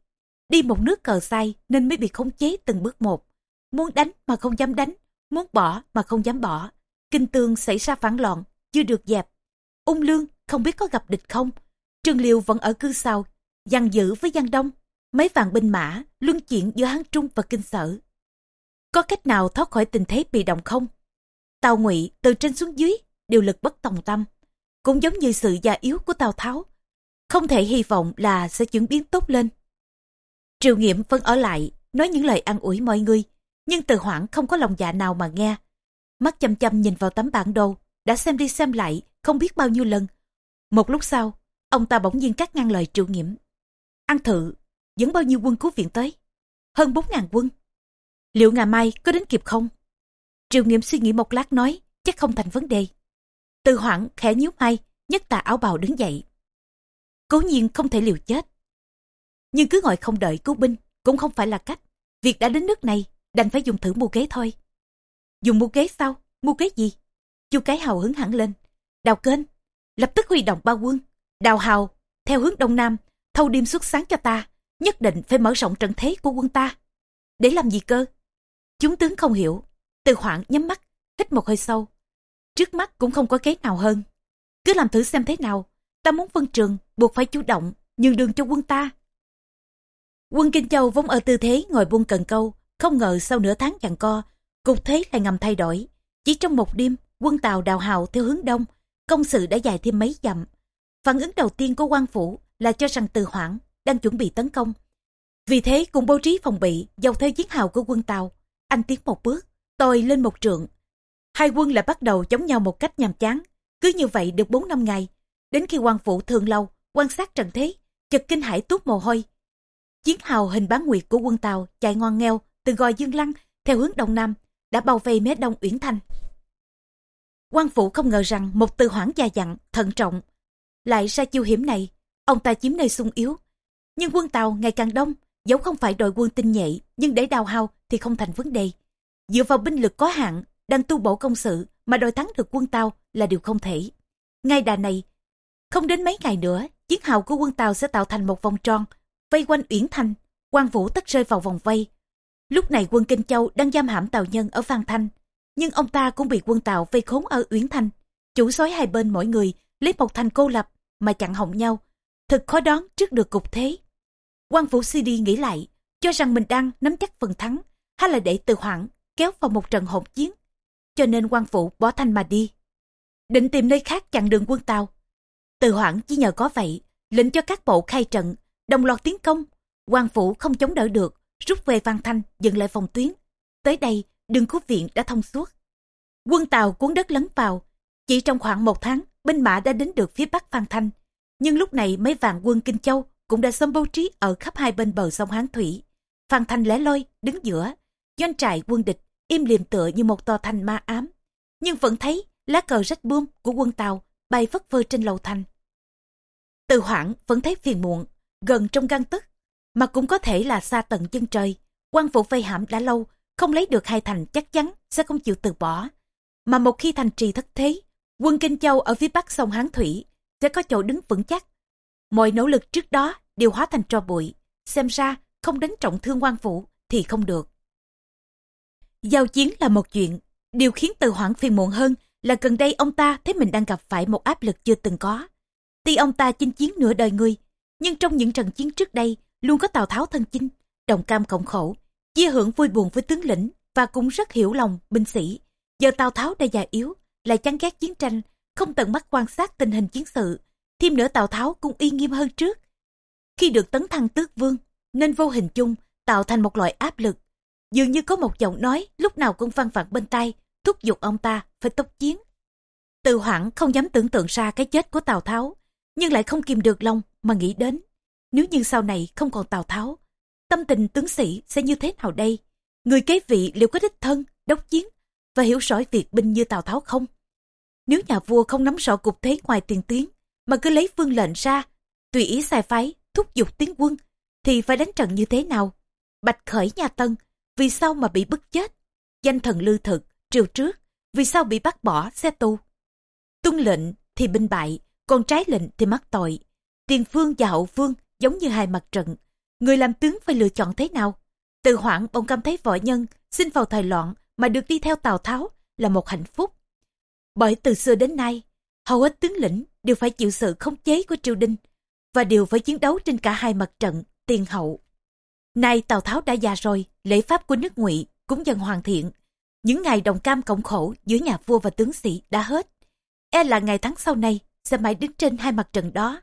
Đi một nước cờ sai nên mới bị khống chế từng bước một. Muốn đánh mà không dám đánh, muốn bỏ mà không dám bỏ. Kinh tương xảy ra phản loạn, chưa được dẹp Ung Lương không biết có gặp địch không. Trương Liêu vẫn ở cư sau, giằng dữ với Giang Đông. Mấy vạn binh mã luân chuyển giữa Hán Trung và Kinh Sở. Có cách nào thoát khỏi tình thế bị động không? Tào Ngụy từ trên xuống dưới đều lực bất tòng tâm. Cũng giống như sự già yếu của Tào Tháo. Không thể hy vọng là sẽ chuyển biến tốt lên. Triều Nghiệm vẫn ở lại, nói những lời an ủi mọi người. Nhưng từ hoảng không có lòng dạ nào mà nghe. Mắt chăm chăm nhìn vào tấm bản đồ, đã xem đi xem lại không biết bao nhiêu lần. Một lúc sau, ông ta bỗng nhiên cắt ngang lời triệu nghiễm. Ăn thự, dẫn bao nhiêu quân cứu viện tới? Hơn bốn ngàn quân. Liệu ngày mai có đến kịp không? Triệu Nghiệm suy nghĩ một lát nói, chắc không thành vấn đề. Từ hoảng khẽ nhíu may, nhất tà áo bào đứng dậy. Cố nhiên không thể liều chết. Nhưng cứ ngồi không đợi cứu binh cũng không phải là cách. Việc đã đến nước này, đành phải dùng thử mua ghế thôi. Dùng mua ghế sao? Mua ghế gì? chu cái hào hứng hẳn lên đào kênh lập tức huy động ba quân đào hào theo hướng đông nam thâu đêm xuất sáng cho ta, nhất định phải mở rộng trận thế của quân ta. Để làm gì cơ? Chúng tướng không hiểu. Từ hoảng nhắm mắt, hít một hơi sâu. Trước mắt cũng không có kế nào hơn. Cứ làm thử xem thế nào. Ta muốn vân trường, buộc phải chủ động, nhường đường cho quân ta. Quân kinh châu vốn ở tư thế ngồi buông cần câu, không ngờ sau nửa tháng giằng co, cục thế lại ngầm thay đổi. Chỉ trong một đêm, quân tàu đào hào theo hướng đông, công sự đã dài thêm mấy dặm. Phản ứng đầu tiên của quan phủ là cho rằng từ hoảng, đang chuẩn bị tấn công. Vì thế, cùng bố trí phòng bị dọc theo chiến hào của quân tàu, anh tiến một bước, tôi lên một trượng. Hai quân lại bắt đầu chống nhau một cách nhàm chán, cứ như vậy được bốn năm ngày. Đến khi quan phủ thường lâu, quan sát trận thế, chợt kinh hãi tuốt mồ hôi. Chiến hào hình bán nguyệt của quân tàu chạy ngoan nghèo từ gò dương lăng theo hướng đông nam, đã bao vây mé đông uyển thanh. Quan phủ không ngờ rằng một từ hoảng già dặn, thận trọng, lại ra chiêu hiểm này ông ta chiếm nơi sung yếu. Nhưng quân tàu ngày càng đông dẫu không phải đội quân tinh nhạy nhưng để đào hao thì không thành vấn đề. Dựa vào binh lực có hạn, đang tu bổ công sự mà đòi thắng được quân tàu là điều không thể. Ngay đà này, không đến mấy ngày nữa, chiến hào của quân tàu sẽ tạo thành một vòng tròn, vây quanh uyển thanh quan vũ tất rơi vào vòng vây. Lúc này quân kinh châu đang giam hãm tàu nhân ở phan thanh, nhưng ông ta cũng bị quân tàu vây khốn ở uyển thanh chủ soái hai bên mỗi người lấy một thành cô lập mà chặn hỏng nhau thật khó đoán trước được cục thế. Quan phủ cd nghĩ lại, cho rằng mình đang nắm chắc phần thắng, hay là để từ hoảng, kéo vào một trận hỗn chiến. Cho nên quan phủ bỏ thanh mà đi. Định tìm nơi khác chặn đường quân tàu. Từ hoảng chỉ nhờ có vậy, lệnh cho các bộ khai trận, đồng loạt tiến công. Quan phủ không chống đỡ được, rút về văn thanh dừng lại phòng tuyến. Tới đây, đường cứu viện đã thông suốt. Quân tàu cuốn đất lấn vào. Chỉ trong khoảng một tháng, binh mã đã đến được phía bắc phan thanh nhưng lúc này mấy vạn quân kinh châu cũng đã xâm bố trí ở khắp hai bên bờ sông hán thủy. Phan thanh lẻ loi, đứng giữa. Doanh trại quân địch im liềm tựa như một tòa thành ma ám. Nhưng vẫn thấy lá cờ rách buông của quân tàu bay phất phơ trên lầu thành. Từ hoảng vẫn thấy phiền muộn, gần trong gan tức mà cũng có thể là xa tận chân trời. Quan phủ vây hãm đã lâu, không lấy được hai thành chắc chắn sẽ không chịu từ bỏ. Mà một khi thành trì thất thế, quân kinh châu ở phía bắc sông hán thủy sẽ có chỗ đứng vững chắc. Mọi nỗ lực trước đó đều hóa thành tro bụi. Xem ra, không đánh trọng thương quan vũ thì không được. Giao chiến là một chuyện. Điều khiến từ hoảng phiền muộn hơn là gần đây ông ta thấy mình đang gặp phải một áp lực chưa từng có. Tuy ông ta chinh chiến nửa đời người, nhưng trong những trận chiến trước đây luôn có tào tháo thân chinh, đồng cam cộng khổ, chia hưởng vui buồn với tướng lĩnh và cũng rất hiểu lòng binh sĩ. Giờ tào tháo đã già yếu, lại chán ghét chiến tranh không tận mắt quan sát tình hình chiến sự, thêm nữa tào tháo cũng uy nghiêm hơn trước. Khi được tấn thăng tước vương, nên vô hình chung tạo thành một loại áp lực. Dường như có một giọng nói lúc nào cũng văng vẳng bên tai, thúc giục ông ta phải tốc chiến. Từ hoảng không dám tưởng tượng ra cái chết của tào tháo, nhưng lại không kìm được lòng mà nghĩ đến. Nếu như sau này không còn tào tháo, tâm tình tướng sĩ sẽ như thế nào đây? Người kế vị liệu có đích thân đốc chiến và hiểu rõ việc binh như tào tháo không? Nếu nhà vua không nắm rõ cục thế ngoài tiền tuyến, mà cứ lấy vương lệnh ra, tùy ý sai phái, thúc giục tiến quân, thì phải đánh trận như thế nào? Bạch khởi nhà tân, vì sao mà bị bức chết? Danh thần lưu thực, triều trước, vì sao bị bắt bỏ, xe tu? Tuân lệnh thì binh bại, còn trái lệnh thì mắc tội. Tiền phương và hậu phương giống như hai mặt trận, người làm tướng phải lựa chọn thế nào? Từ hoảng ông cảm thấy võ nhân, xin vào thời loạn mà được đi theo tào tháo là một hạnh phúc bởi từ xưa đến nay, hầu hết tướng lĩnh đều phải chịu sự khống chế của triều đình và đều phải chiến đấu trên cả hai mặt trận, tiền hậu. Nay tào tháo đã già rồi, lễ pháp của nước ngụy cũng dần hoàn thiện. Những ngày đồng cam cộng khổ giữa nhà vua và tướng sĩ đã hết. E là ngày tháng sau này sẽ mãi đứng trên hai mặt trận đó.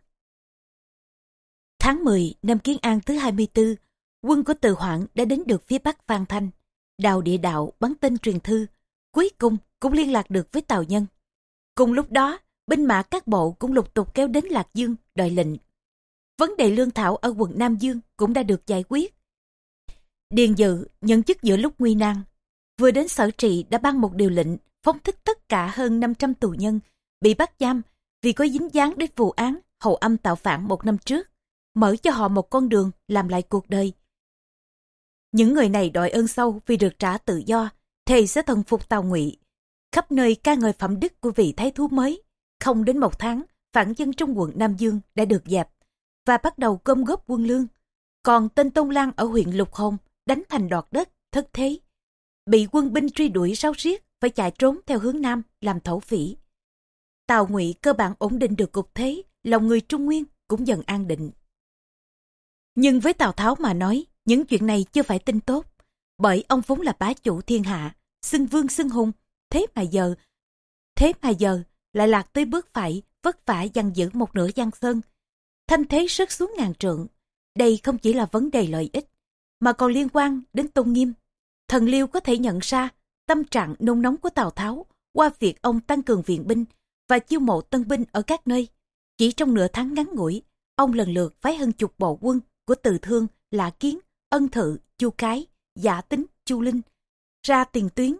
Tháng 10 năm kiến an thứ 24 quân của từ hoảng đã đến được phía bắc phan thanh, đào địa đạo, bắn tên truyền thư, cuối cùng cũng liên lạc được với tào nhân. Cùng lúc đó, binh mã các bộ cũng lục tục kéo đến lạc dương đòi lệnh. Vấn đề lương thảo ở quận nam dương cũng đã được giải quyết. Điền dự nhận chức giữa lúc nguy nan. Vừa đến sở trị đã ban một điều lệnh phóng thích tất cả hơn 500 tù nhân bị bắt giam vì có dính dáng đến vụ án hậu âm tạo phản một năm trước, mở cho họ một con đường làm lại cuộc đời. Những người này đòi ơn sâu vì được trả tự do thầy sẽ thần phục tàu ngụy khắp nơi ca ngợi phẩm đức của vị thái thú mới. Không đến một tháng, phản dân trong quận Nam Dương đã được dẹp và bắt đầu gom góp quân lương. Còn tên Tôn Lan ở huyện Lục Hồng đánh thành đọt đất, thất thế. Bị quân binh truy đuổi ráo riết, phải chạy trốn theo hướng Nam làm thổ phỉ. Tào Ngụy cơ bản ổn định được cục thế, lòng người Trung Nguyên cũng dần an định. Nhưng với Tào Tháo mà nói, những chuyện này chưa phải tin tốt, bởi ông vốn là bá chủ thiên hạ, xưng vương xưng hùng, thế mà giờ, thế mà giờ lại lạc tới bước phải, vất vả giăng giữ một nửa giang sơn. Thanh thế rớt xuống ngàn trượng, đây không chỉ là vấn đề lợi ích, mà còn liên quan đến tôn nghiêm. Thần Liêu có thể nhận ra tâm trạng nôn nóng của Tào Tháo qua việc ông tăng cường viện binh và chiêu mộ tân binh ở các nơi. Chỉ trong nửa tháng ngắn ngủi, ông lần lượt phái hơn chục bộ quân của Từ Thương, Lạ Kiến, Ân Thự, Chu Cái, Giả Tính, Chu Linh ra tiền tuyến.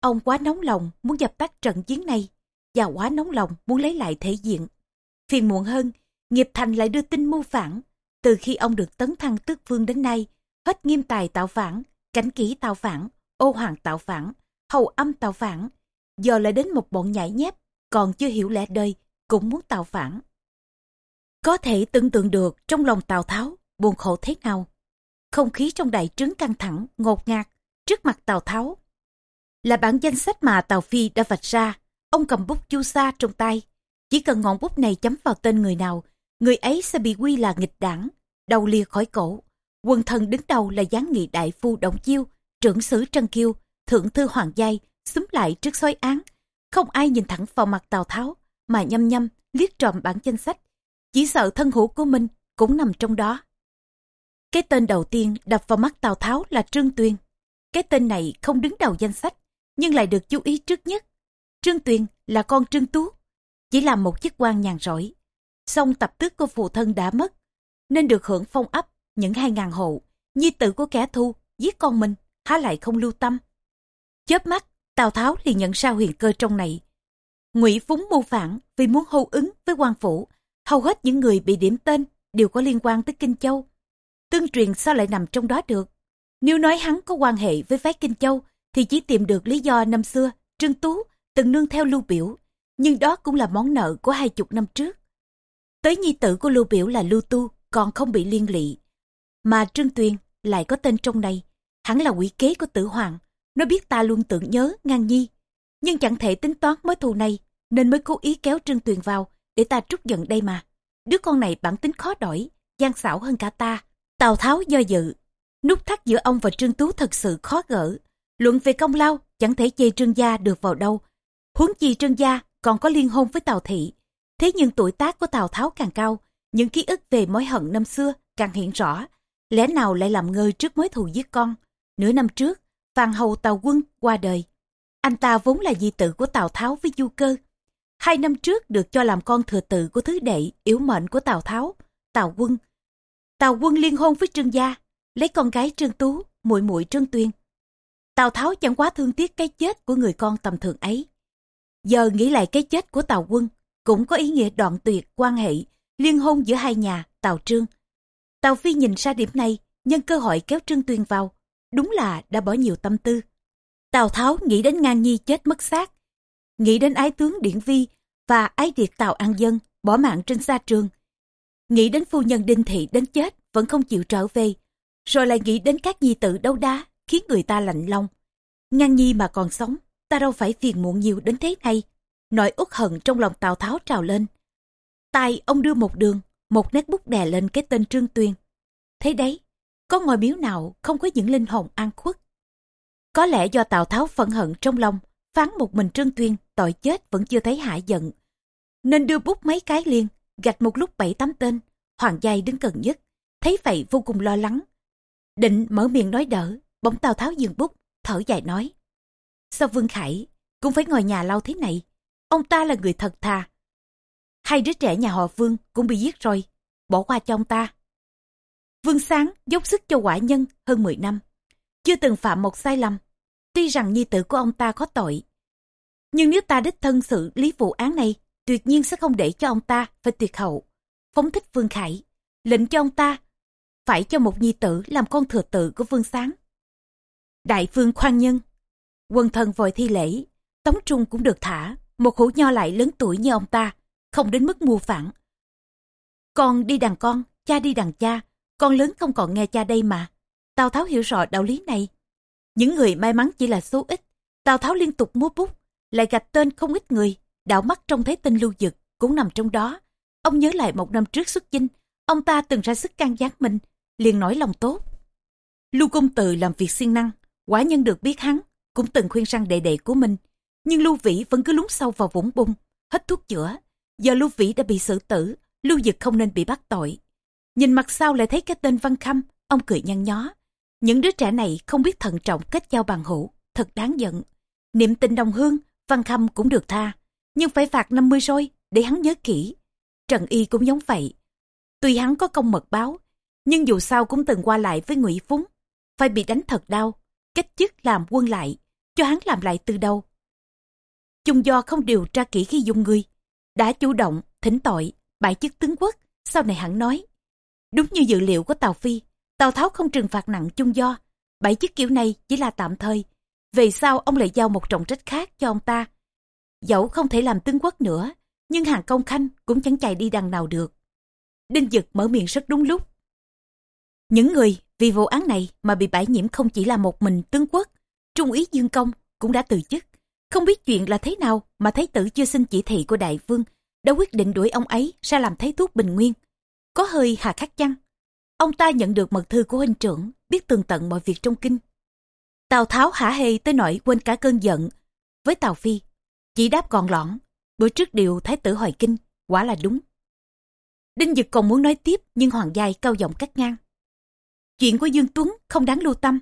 Ông quá nóng lòng muốn dập tắt trận chiến này và quá nóng lòng muốn lấy lại thể diện. Phiền muộn hơn, nghiệp thành lại đưa tin mưu phản. Từ khi ông được tấn thăng tước vương đến nay, hết nghiêm tài tạo phản, cảnh kỹ tạo phản, ô hoàng tạo phản, hầu âm tạo phản. Giờ lại đến một bọn nhảy nhép, còn chưa hiểu lẽ đời, cũng muốn tạo phản. Có thể tưởng tượng được trong lòng Tào Tháo buồn khổ thế nào. Không khí trong đại trướng căng thẳng, ngột ngạt, trước mặt Tào Tháo. Là bản danh sách mà Tào Phi đã vạch ra, ông cầm bút chu sa trong tay. Chỉ cần ngọn bút này chấm vào tên người nào, người ấy sẽ bị quy là nghịch đảng, đầu lìa khỏi cổ. Quần thần đứng đầu là gián nghị đại phu Động Chiêu, trưởng sứ Trân Kiêu, thượng thư Hoàng Giai, xúm lại trước soi án. Không ai nhìn thẳng vào mặt Tào Tháo, mà nhăm nhăm, liếc trộm bản danh sách. Chỉ sợ thân hữu của mình cũng nằm trong đó. Cái tên đầu tiên đập vào mắt Tào Tháo là Trương Tuyên. Cái tên này không đứng đầu danh sách, nhưng lại được chú ý trước nhất. Trương tuyền là con Trương Tú, chỉ làm một chức quan nhàn rỗi. Song tập tước của phụ thân đã mất, nên được hưởng phong ấp những hai ngàn hộ. Nhi tử của kẻ thù giết con mình, há lại không lưu tâm. Chớp mắt, Tào Tháo liền nhận ra huyền cơ trong này. Ngụy Phúng mưu phản vì muốn hô ứng với quan phủ. Hầu hết những người bị điểm tên đều có liên quan tới Kinh Châu. Tương truyền sao lại nằm trong đó được? Nếu nói hắn có quan hệ với phái Kinh Châu thì chỉ tìm được lý do năm xưa Trương Tú từng nương theo Lưu Biểu. Nhưng đó cũng là món nợ của hai chục năm trước. Tới nhi tử của Lưu Biểu là Lưu Tu còn không bị liên lụy. Mà Trương Tuyền lại có tên trong này. Hắn là quỷ kế của tử hoàng. Nó biết ta luôn tưởng nhớ ngang nhi. Nhưng chẳng thể tính toán mối thù này nên mới cố ý kéo Trương Tuyền vào để ta trút giận đây mà. Đứa con này bản tính khó đổi, gian xảo hơn cả ta. Tào Tháo do dự. Nút thắt giữa ông và Trương Tú thật sự khó gỡ. Luận về công lao, chẳng thể chê Trương Gia được vào đâu. Huống chi Trương Gia còn có liên hôn với Tào Thị. Thế nhưng tuổi tác của Tào Tháo càng cao, những ký ức về mối hận năm xưa càng hiện rõ. Lẽ nào lại làm ngơ trước mối thù giết con? Nửa năm trước, Phan Hầu Tào Quân qua đời. Anh ta vốn là di tử của Tào Tháo với Du Cơ. Hai năm trước được cho làm con thừa tự của thứ đệ yếu mệnh của Tào Tháo, Tào Quân. Tào Quân liên hôn với Trương Gia, lấy con gái Trương Tú, muội muội Trương Tuyên. Tào Tháo chẳng quá thương tiếc cái chết của người con tầm thường ấy. Giờ nghĩ lại cái chết của Tào Quân, cũng có ý nghĩa đoạn tuyệt quan hệ, liên hôn giữa hai nhà, Tào Trương. Tào Phi nhìn ra điểm này, nhân cơ hội kéo Trương Tuyên vào, đúng là đã bỏ nhiều tâm tư. Tào Tháo nghĩ đến ngang nhi chết mất xác, nghĩ đến ái tướng Điển Vi và ái điệt Tào An Dân bỏ mạng trên xa trường. Nghĩ đến phu nhân Đinh Thị đến chết vẫn không chịu trở về, rồi lại nghĩ đến các nhi tử đấu đá khiến người ta lạnh lòng. Ngang nhi mà còn sống, ta đâu phải phiền muộn nhiều đến thế này. Nỗi uất hận trong lòng Tào Tháo trào lên. Tay ông đưa một đường, một nét bút đè lên cái tên Trương Tuyên. Thế đấy, có ngôi miếu nào không có những linh hồn an khuất. Có lẽ do Tào Tháo phẫn hận trong lòng, phán một mình Trương Tuyên tội chết vẫn chưa thấy hạ giận. Nên đưa bút mấy cái liền, gạch một lúc bảy tám tên, Hoàng Giai đứng gần nhất, thấy vậy vô cùng lo lắng. Định mở miệng nói đỡ, bỗng Tào Tháo dừng bút, thở dài nói. Sao Vương Khải cũng phải ngồi nhà lau thế này? Ông ta là người thật thà. Hai đứa trẻ nhà họ Vương cũng bị giết rồi, bỏ qua cho ông ta. Vương Sáng dốc sức cho quả nhân hơn 10 năm, chưa từng phạm một sai lầm. Tuy rằng nhi tử của ông ta có tội, nhưng nếu ta đích thân xử lý vụ án này, tuyệt nhiên sẽ không để cho ông ta phải tuyệt hậu. Phóng thích Vương Khải, lệnh cho ông ta phải cho một nhi tử làm con thừa tự của Vương Sáng. Đại vương khoan nhân, quân thần vội thi lễ, Tống Trung cũng được thả, một hữu nho lại lớn tuổi như ông ta, không đến mức mua phản. Con đi đằng con, cha đi đằng cha, con lớn không còn nghe cha đây mà. Tào Tháo hiểu rõ đạo lý này. Những người may mắn chỉ là số ít. Tào Tháo liên tục múa bút, lại gạch tên không ít người, đạo mắt trông thấy tên lưu dực cũng nằm trong đó. Ông nhớ lại một năm trước xuất chinh, ông ta từng ra sức can gián mình, liền nói lòng tốt. Lưu Công Từ làm việc siêng năng, quả nhân được biết hắn, cũng từng khuyên răng đệ đệ của mình. Nhưng Lưu Vĩ vẫn cứ lún sâu vào vũng bung, hết thuốc chữa. Giờ Lưu Vĩ đã bị xử tử, Lưu Dực không nên bị bắt tội. Nhìn mặt sau lại thấy cái tên Văn Khâm, ông cười nhăn nhó. Những đứa trẻ này không biết thận trọng kết giao bằng hữu, thật đáng giận. Niệm tình đồng hương, Văn Khâm cũng được tha, nhưng phải phạt 50 rồi để hắn nhớ kỹ. Trần Y cũng giống vậy. Tuy hắn có công mật báo, nhưng dù sao cũng từng qua lại với Ngụy Phúng, phải bị đánh thật đau, cách chức làm quân lại, cho hắn làm lại từ đầu. Chung do không điều tra kỹ khi dùng người, đã chủ động, thỉnh tội, bại chức tướng quốc, sau này hắn nói. Đúng như dự liệu của Tào Phi, Tào Tháo không trừng phạt nặng chung do, bãi chức kiểu này chỉ là tạm thời. Về sau ông lại giao một trọng trách khác cho ông ta. Dẫu không thể làm tướng quốc nữa, nhưng hàng công khanh cũng chẳng chạy đi đằng nào được. Đinh Dực mở miệng rất đúng lúc. Những người vì vụ án này mà bị bãi nhiễm không chỉ là một mình tướng quốc, Trung úy Dương Công cũng đã từ chức. Không biết chuyện là thế nào mà Thái tử chưa xin chỉ thị của đại vương, đã quyết định đuổi ông ấy ra làm thái thuốc bình nguyên. Có hơi hà khắc chăng? Ông ta nhận được mật thư của huynh trưởng, biết tường tận mọi việc trong kinh. Tào Tháo hả hê tới nỗi quên cả cơn giận. Với Tào Phi, chỉ đáp còn lõn, bữa trước điều thái tử hỏi kinh, quả là đúng. Đinh Dực còn muốn nói tiếp nhưng Hoàng Giai cao giọng cắt ngang. Chuyện của Dương Tuấn không đáng lưu tâm.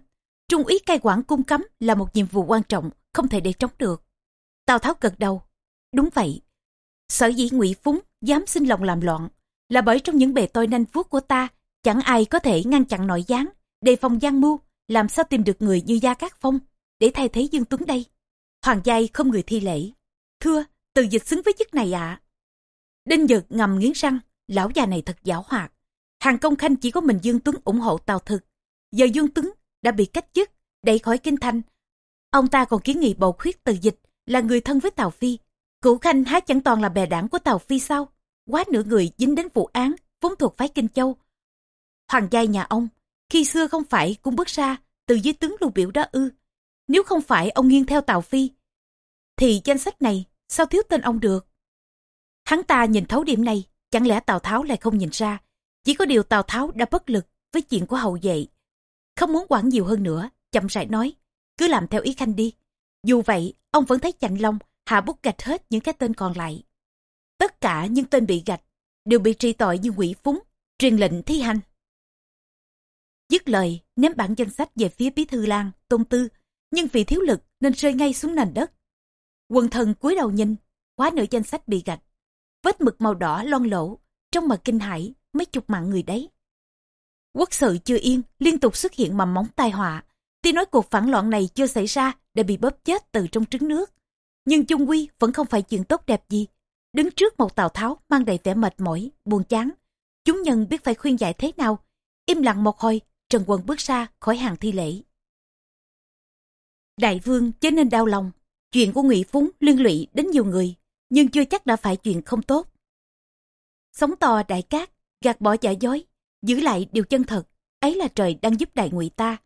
Trung úy cai quản cung cấm là một nhiệm vụ quan trọng, không thể để trống được. Tào Tháo gật đầu. Đúng vậy. Sở dĩ ngụy Phúng dám xin lòng làm loạn là bởi trong những bề tôi nanh vuốt của ta chẳng ai có thể ngăn chặn nội gián, đề phòng gian mưu, làm sao tìm được người như Gia Cát Phong để thay thế Dương Tuấn đây. Hoàng Giai không người thi lễ. Thưa, từ dịch xứng với chức này ạ. Đinh Dực ngầm nghiến răng, lão già này thật giảo hoạt. Hàng công khanh chỉ có mình Dương Tuấn ủng hộ Tào Thực. Giờ Dương Tuấn đã bị cách chức, đẩy khỏi kinh thành. Ông ta còn kiến nghị bầu khuyết từ dịch là người thân với Tào Phi. Cửu Khanh há chẳng toàn là bè đảng của Tào Phi sao? Quá nửa người dính đến vụ án, vốn thuộc phái Kinh Châu. Hoàng giai nhà ông, khi xưa không phải cũng bước ra từ dưới tướng lưu biểu đó ư. Nếu không phải ông nghiêng theo Tào Phi, thì danh sách này sao thiếu tên ông được? Hắn ta nhìn thấu điểm này, chẳng lẽ Tào Tháo lại không nhìn ra chỉ có điều Tào Tháo đã bất lực với chuyện của hậu vệ. Không muốn quản nhiều hơn nữa, chậm rãi nói, cứ làm theo ý Khanh đi. Dù vậy, ông vẫn thấy chạnh long hạ bút gạch hết những cái tên còn lại. Tất cả những tên bị gạch đều bị trị tội như quỷ phúng, truyền lệnh thi hành. Dứt lời, ném bản danh sách về phía bí thư lan, tôn tư, nhưng vì thiếu lực nên rơi ngay xuống nền đất. Quần thần cúi đầu nhìn, quá nửa danh sách bị gạch. Vết mực màu đỏ lon lỗ, trong mà kinh hãi mấy chục mạng người đấy. Quốc sự chưa yên, liên tục xuất hiện mầm móng tai họa. Tuy nói cuộc phản loạn này chưa xảy ra đã bị bóp chết từ trong trứng nước. Nhưng chung quy vẫn không phải chuyện tốt đẹp gì. Đứng trước một Tào Tháo mang đầy vẻ mệt mỏi, buồn chán. Chúng nhân biết phải khuyên giải thế nào. Im lặng một hồi, Trần Quân bước ra khỏi hàng thi lễ. Đại vương chớ nên đau lòng. Chuyện của Ngụy Phúng liên lụy đến nhiều người, nhưng chưa chắc đã phải chuyện không tốt. Sống to đại cát, gạt bỏ giả dối, giữ lại điều chân thật, ấy là trời đang giúp đại ngụy ta.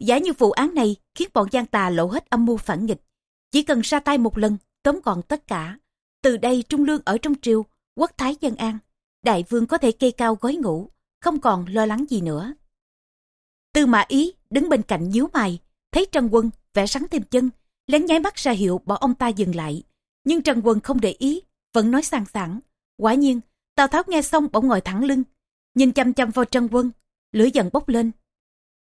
Giả như vụ án này khiến bọn gian tà lộ hết âm mưu phản nghịch, chỉ cần ra tay một lần, tóm gọn tất cả. Từ đây trung lương ở trong triều, quốc thái dân an, đại vương có thể kê cao gói ngủ, không còn lo lắng gì nữa. Tư mã ý đứng bên cạnh nhíu mày, thấy Trần Quân vẽ sắn thêm chân, lén nháy mắt ra hiệu bỏ ông ta dừng lại. Nhưng Trần Quân không để ý, vẫn nói sang sảng. Quả nhiên, Tào Tháo nghe xong bỗng ngồi thẳng lưng, nhìn chăm chăm vào Trân Quân, lửa giận bốc lên.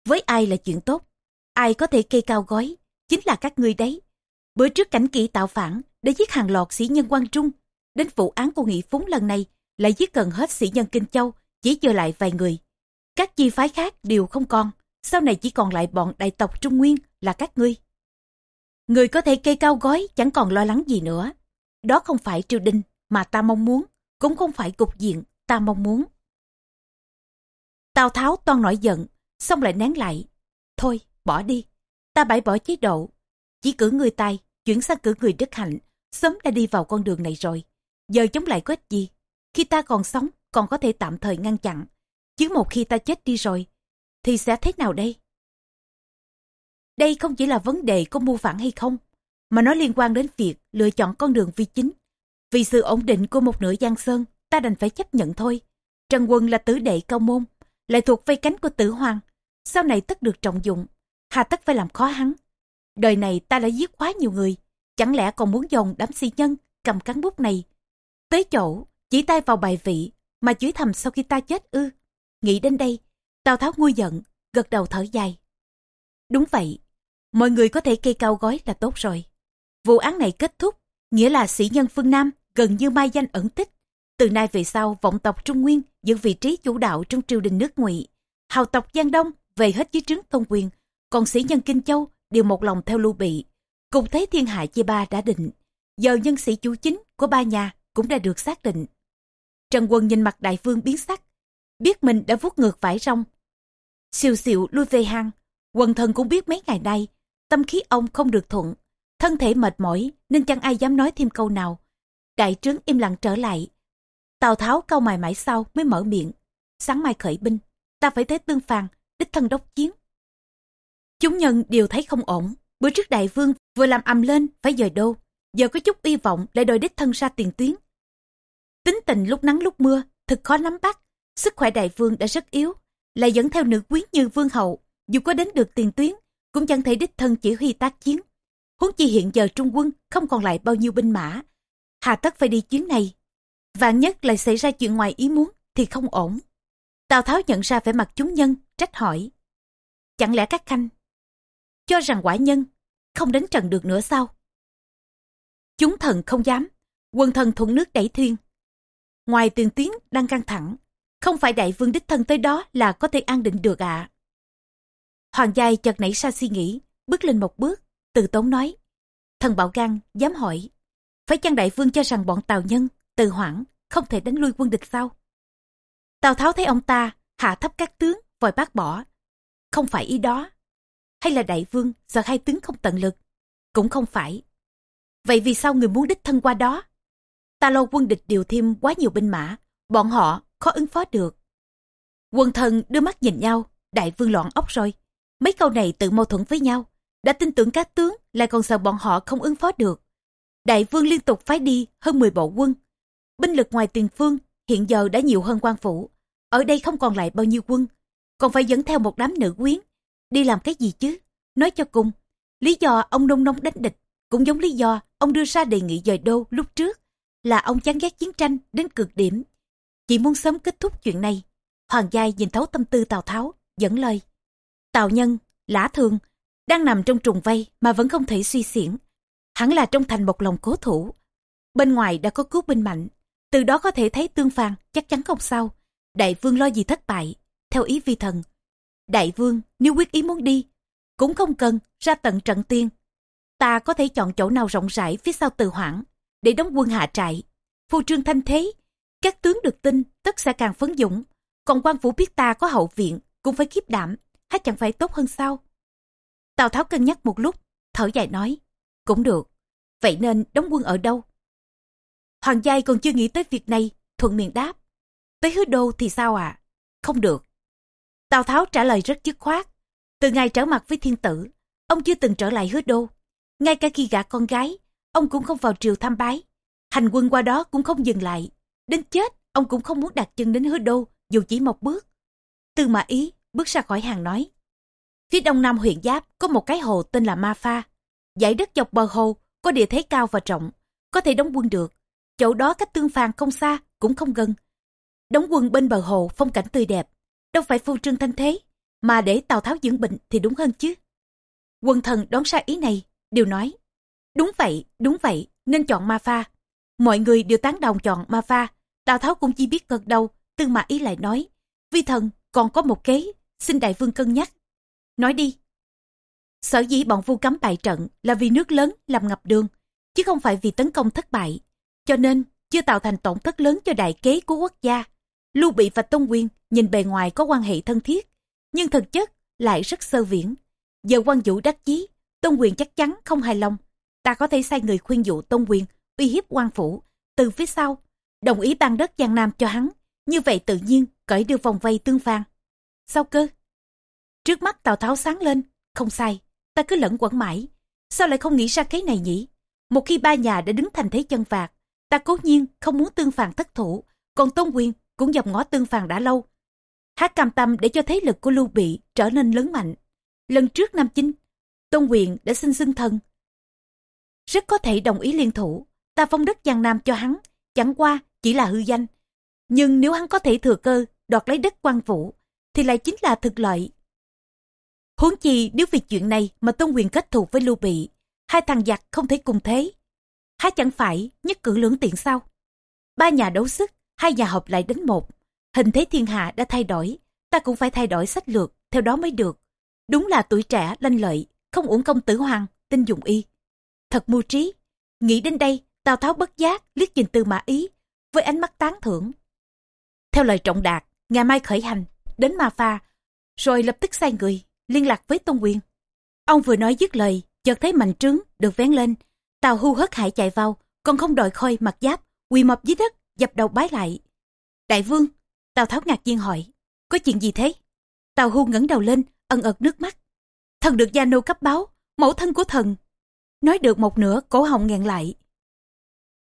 Với ai là chuyện tốt, ai có thể cây cao gói, chính là các ngươi đấy. Bữa trước cảnh kỵ tạo phản, để giết hàng loạt sĩ nhân quan trung, đến vụ án của nghị phúng lần này lại giết gần hết sĩ nhân Kinh Châu, chỉ chờ lại vài người. Các chi phái khác đều không còn, sau này chỉ còn lại bọn đại tộc Trung Nguyên là các ngươi. Người có thể cây cao gói chẳng còn lo lắng gì nữa. Đó không phải triều đình mà ta mong muốn cũng không phải cục diện ta mong muốn. Tào Tháo toan nổi giận, xong lại nén lại. Thôi, bỏ đi, ta bãi bỏ chế độ, chỉ cử người tài, chuyển sang cử người đức hạnh, sớm đã đi vào con đường này rồi. Giờ chống lại có ích gì? Khi ta còn sống, còn có thể tạm thời ngăn chặn. Chứ một khi ta chết đi rồi, thì sẽ thế nào đây? Đây không chỉ là vấn đề có mưu phản hay không, mà nó liên quan đến việc lựa chọn con đường vi chính. Vì sự ổn định của một nửa Giang Sơn, ta đành phải chấp nhận thôi. Trần Quân là tử đệ cao môn, lại thuộc vây cánh của tử hoàng. Sau này tất được trọng dụng, hà tất phải làm khó hắn. Đời này ta đã giết quá nhiều người, chẳng lẽ còn muốn dồn đám si nhân cầm cán bút này. Tới chỗ, chỉ tay vào bài vị, mà chửi thầm sau khi ta chết ư. Nghĩ đến đây, Tào Tháo nguôi giận, gật đầu thở dài. Đúng vậy, mọi người có thể cây cao gói là tốt rồi. Vụ án này kết thúc, nghĩa là sĩ nhân phương Nam gần như mai danh ẩn tích. Từ nay về sau, vọng tộc Trung Nguyên giữ vị trí chủ đạo trong triều đình nước ngụy. Hào tộc Giang Đông về hết dưới trướng tôn quyền, còn sĩ nhân Kinh Châu đều một lòng theo lưu bị. Cùng thấy thiên hạ chia ba đã định. Giờ nhân sĩ chủ chính của ba nhà cũng đã được xác định. Trần Quân nhìn mặt đại vương biến sắc, biết mình đã vuốt ngược vải rong. Siêu siêu lui về hang, quần thần cũng biết mấy ngày nay, tâm khí ông không được thuận, thân thể mệt mỏi nên chẳng ai dám nói thêm câu nào. Đại trướng im lặng trở lại. Tào Tháo cau mày mãi sau mới mở miệng. Sáng mai khởi binh, ta phải tới tương phàn, đích thân đốc chiến. Chúng nhân đều thấy không ổn. Bữa trước đại vương vừa làm ầm lên phải dời đô. Giờ có chút hy vọng lại đòi đích thân ra tiền tuyến. Tính tình lúc nắng lúc mưa, thật khó nắm bắt. Sức khỏe đại vương đã rất yếu, lại dẫn theo nữ quý như vương hậu. Dù có đến được tiền tuyến, cũng chẳng thể đích thân chỉ huy tác chiến. Huống chi hiện giờ Trung quân không còn lại bao nhiêu binh mã. Hà tất phải đi chuyến này. Vạn nhất lại xảy ra chuyện ngoài ý muốn thì không ổn. Tào Tháo nhận ra vẻ mặt chúng nhân, trách hỏi. Chẳng lẽ các khanh cho rằng quả nhân không đến trận được nữa sao? Chúng thần không dám, quân thần thuận nước đẩy thuyền. Ngoài tiền tuyến đang căng thẳng, không phải đại vương đích thân tới đó là có thể an định được ạ. À. Hoàng giai chợt nảy ra suy nghĩ, bước lên một bước, từ tốn nói. Thần Bảo Gan dám hỏi, phải chăng đại vương cho rằng bọn tào nhân, từ hoảng, không thể đánh lui quân địch sao? Tào Tháo thấy ông ta hạ thấp các tướng, vội bác bỏ. Không phải ý đó. Hay là đại vương sợ hai tướng không tận lực? Cũng không phải. Vậy vì sao người muốn đích thân qua đó? Ta lo quân địch điều thêm quá nhiều binh mã, bọn họ khó ứng phó được. Quân thần đưa mắt nhìn nhau, đại vương loạn ốc rồi. Mấy câu này tự mâu thuẫn với nhau, đã tin tưởng các tướng lại còn sợ bọn họ không ứng phó được. Đại vương liên tục phái đi hơn 10 bộ quân. Binh lực ngoài tiền phương hiện giờ đã nhiều hơn quan phủ. Ở đây không còn lại bao nhiêu quân, còn phải dẫn theo một đám nữ quyến. Đi làm cái gì chứ? Nói cho cùng, lý do ông nông nông đánh địch cũng giống lý do ông đưa ra đề nghị dời đô lúc trước là ông chán ghét chiến tranh đến cực điểm. Chỉ muốn sớm kết thúc chuyện này. Hoàng Giai nhìn thấu tâm tư Tào Tháo, dẫn lời. Tào Nhân, Lã Thường, đang nằm trong trùng vây mà vẫn không thể suy xiển. Hẳn là trong thành một lòng cố thủ. Bên ngoài đã có cứu binh mạnh, từ đó có thể thấy tương phàn chắc chắn không sao. Đại vương lo gì thất bại, theo ý vi thần. Đại vương nếu quyết ý muốn đi, cũng không cần ra tận trận tiên. Ta có thể chọn chỗ nào rộng rãi phía sau từ hoảng, để đóng quân hạ trại. Phu trương thanh thế, các tướng được tin tất sẽ càng phấn dũng. Còn quan phủ biết ta có hậu viện, cũng phải kiếp đảm, hay chẳng phải tốt hơn sao? Tào Tháo cân nhắc một lúc, thở dài nói, cũng được, vậy nên đóng quân ở đâu? Hoàng Giai còn chưa nghĩ tới việc này, thuận miệng đáp. Tới hứa đô thì sao ạ? À? Không được. Tào Tháo trả lời rất dứt khoát. Từ ngày trở mặt với thiên tử, ông chưa từng trở lại hứa đô. Ngay cả khi gả con gái, ông cũng không vào triều thăm bái. Hành quân qua đó cũng không dừng lại. Đến chết, ông cũng không muốn đặt chân đến hứa đô, dù chỉ một bước. Tư Mã Ý bước ra khỏi hàng nói. Phía đông nam huyện Giáp có một cái hồ tên là Ma Pha giải đất dọc bờ hồ có địa thế cao và rộng, có thể đóng quân được. Chỗ đó cách tương phàn không xa, cũng không gần. Đóng quân bên bờ hồ phong cảnh tươi đẹp, đâu phải phu trương thanh thế, mà để Tào Tháo dưỡng bệnh thì đúng hơn chứ. Quân thần đón ra ý này, đều nói. Đúng vậy, đúng vậy, nên chọn Ma Pha. Mọi người đều tán đồng chọn Ma Pha. Tào Tháo cũng chỉ biết gật đầu, tương mà ý lại nói. Vi thần còn có một kế, xin đại vương cân nhắc. Nói đi. Sở dĩ bọn vu cấm bại trận là vì nước lớn làm ngập đường, chứ không phải vì tấn công thất bại. Cho nên, chưa tạo thành tổn thất lớn cho đại kế của quốc gia. Lưu Bị và Tông Quyên nhìn bề ngoài có quan hệ thân thiết, nhưng thực chất lại rất sơ viễn. Giờ quan vũ đắc chí, Tông Quyền chắc chắn không hài lòng. ta có thể sai người khuyên dụ tôn quyền uy hiếp quan phủ từ phía sau đồng ý ban đất giang nam cho hắn như vậy tự nhiên cởi đưa vòng vây tương phan. sao cơ trước mắt tào tháo sáng lên không sai ta cứ lẫn quẩn mãi. Sao lại không nghĩ ra cái này nhỉ? Một khi ba nhà đã đứng thành thế chân vạc, ta cố nhiên không muốn tương phàn thất thủ. Còn tôn quyền cũng dòng ngõ tương phàn đã lâu. Hát cam tâm để cho thế lực của lưu bị trở nên lớn mạnh. Lần trước năm chính, tôn quyền đã xin xưng thân. Rất có thể đồng ý liên thủ. Ta phong đất giang nam cho hắn. Chẳng qua chỉ là hư danh. Nhưng nếu hắn có thể thừa cơ đoạt lấy đất quan vũ thì lại chính là thực lợi huống chi nếu vì chuyện này mà tôn quyền kết thù với lưu bị, hai thằng giặc không thể cùng thế. Há chẳng phải nhất cử lưỡng tiện sao? Ba nhà đấu sức, hai nhà hợp lại đến một. Hình thế thiên hạ đã thay đổi, ta cũng phải thay đổi sách lược, theo đó mới được. Đúng là tuổi trẻ, lanh lợi, không uổng công tử hoàng, tin dụng y. Thật mưu trí. Nghĩ đến đây, tào tháo bất giác liếc nhìn từ mã ý, với ánh mắt tán thưởng. Theo lời trọng đạt, ngày mai khởi hành, đến ma pha, rồi lập tức sai người liên lạc với tôn quyền. Ông vừa nói dứt lời, chợt thấy mạnh trướng được vén lên. Tào hưu hất hải chạy vào, còn không đòi khôi mặt giáp, quỳ mập dưới đất, dập đầu bái lại. Đại vương, tào tháo ngạc nhiên hỏi, có chuyện gì thế? Tào hưu ngẩng đầu lên ân ợt nước mắt. Thần được gia nô cấp báo, mẫu thân của thần. Nói được một nửa, cổ họng nghẹn lại.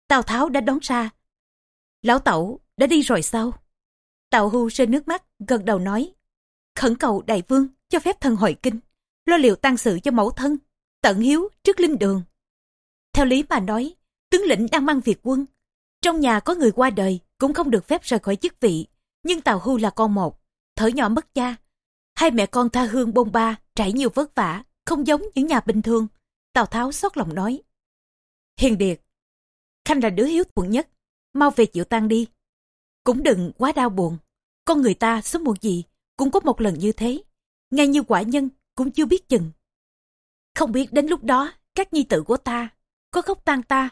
Tào tháo đã đón ra. Lão tẩu, đã đi rồi sao? Tào hưu rơi nước mắt, gật đầu nói, khẩn cầu, đại vương cho phép thần hội kinh, lo liệu tăng sự cho mẫu thân, tận hiếu trước linh đường. Theo lý mà nói, tướng lĩnh đang mang việc quân. Trong nhà có người qua đời cũng không được phép rời khỏi chức vị, nhưng tào hưu là con một, thở nhỏ mất cha. Hai mẹ con tha hương bôn ba, trải nhiều vất vả, không giống những nhà bình thường, tào tháo xót lòng nói. Hiền điệt, khanh là đứa hiếu thuận nhất, mau về chịu tang đi. Cũng đừng quá đau buồn, con người ta sớm muộn gì cũng có một lần như thế ngay như quả nhân, cũng chưa biết chừng. Không biết đến lúc đó, các nhi tử của ta, có khóc tan ta,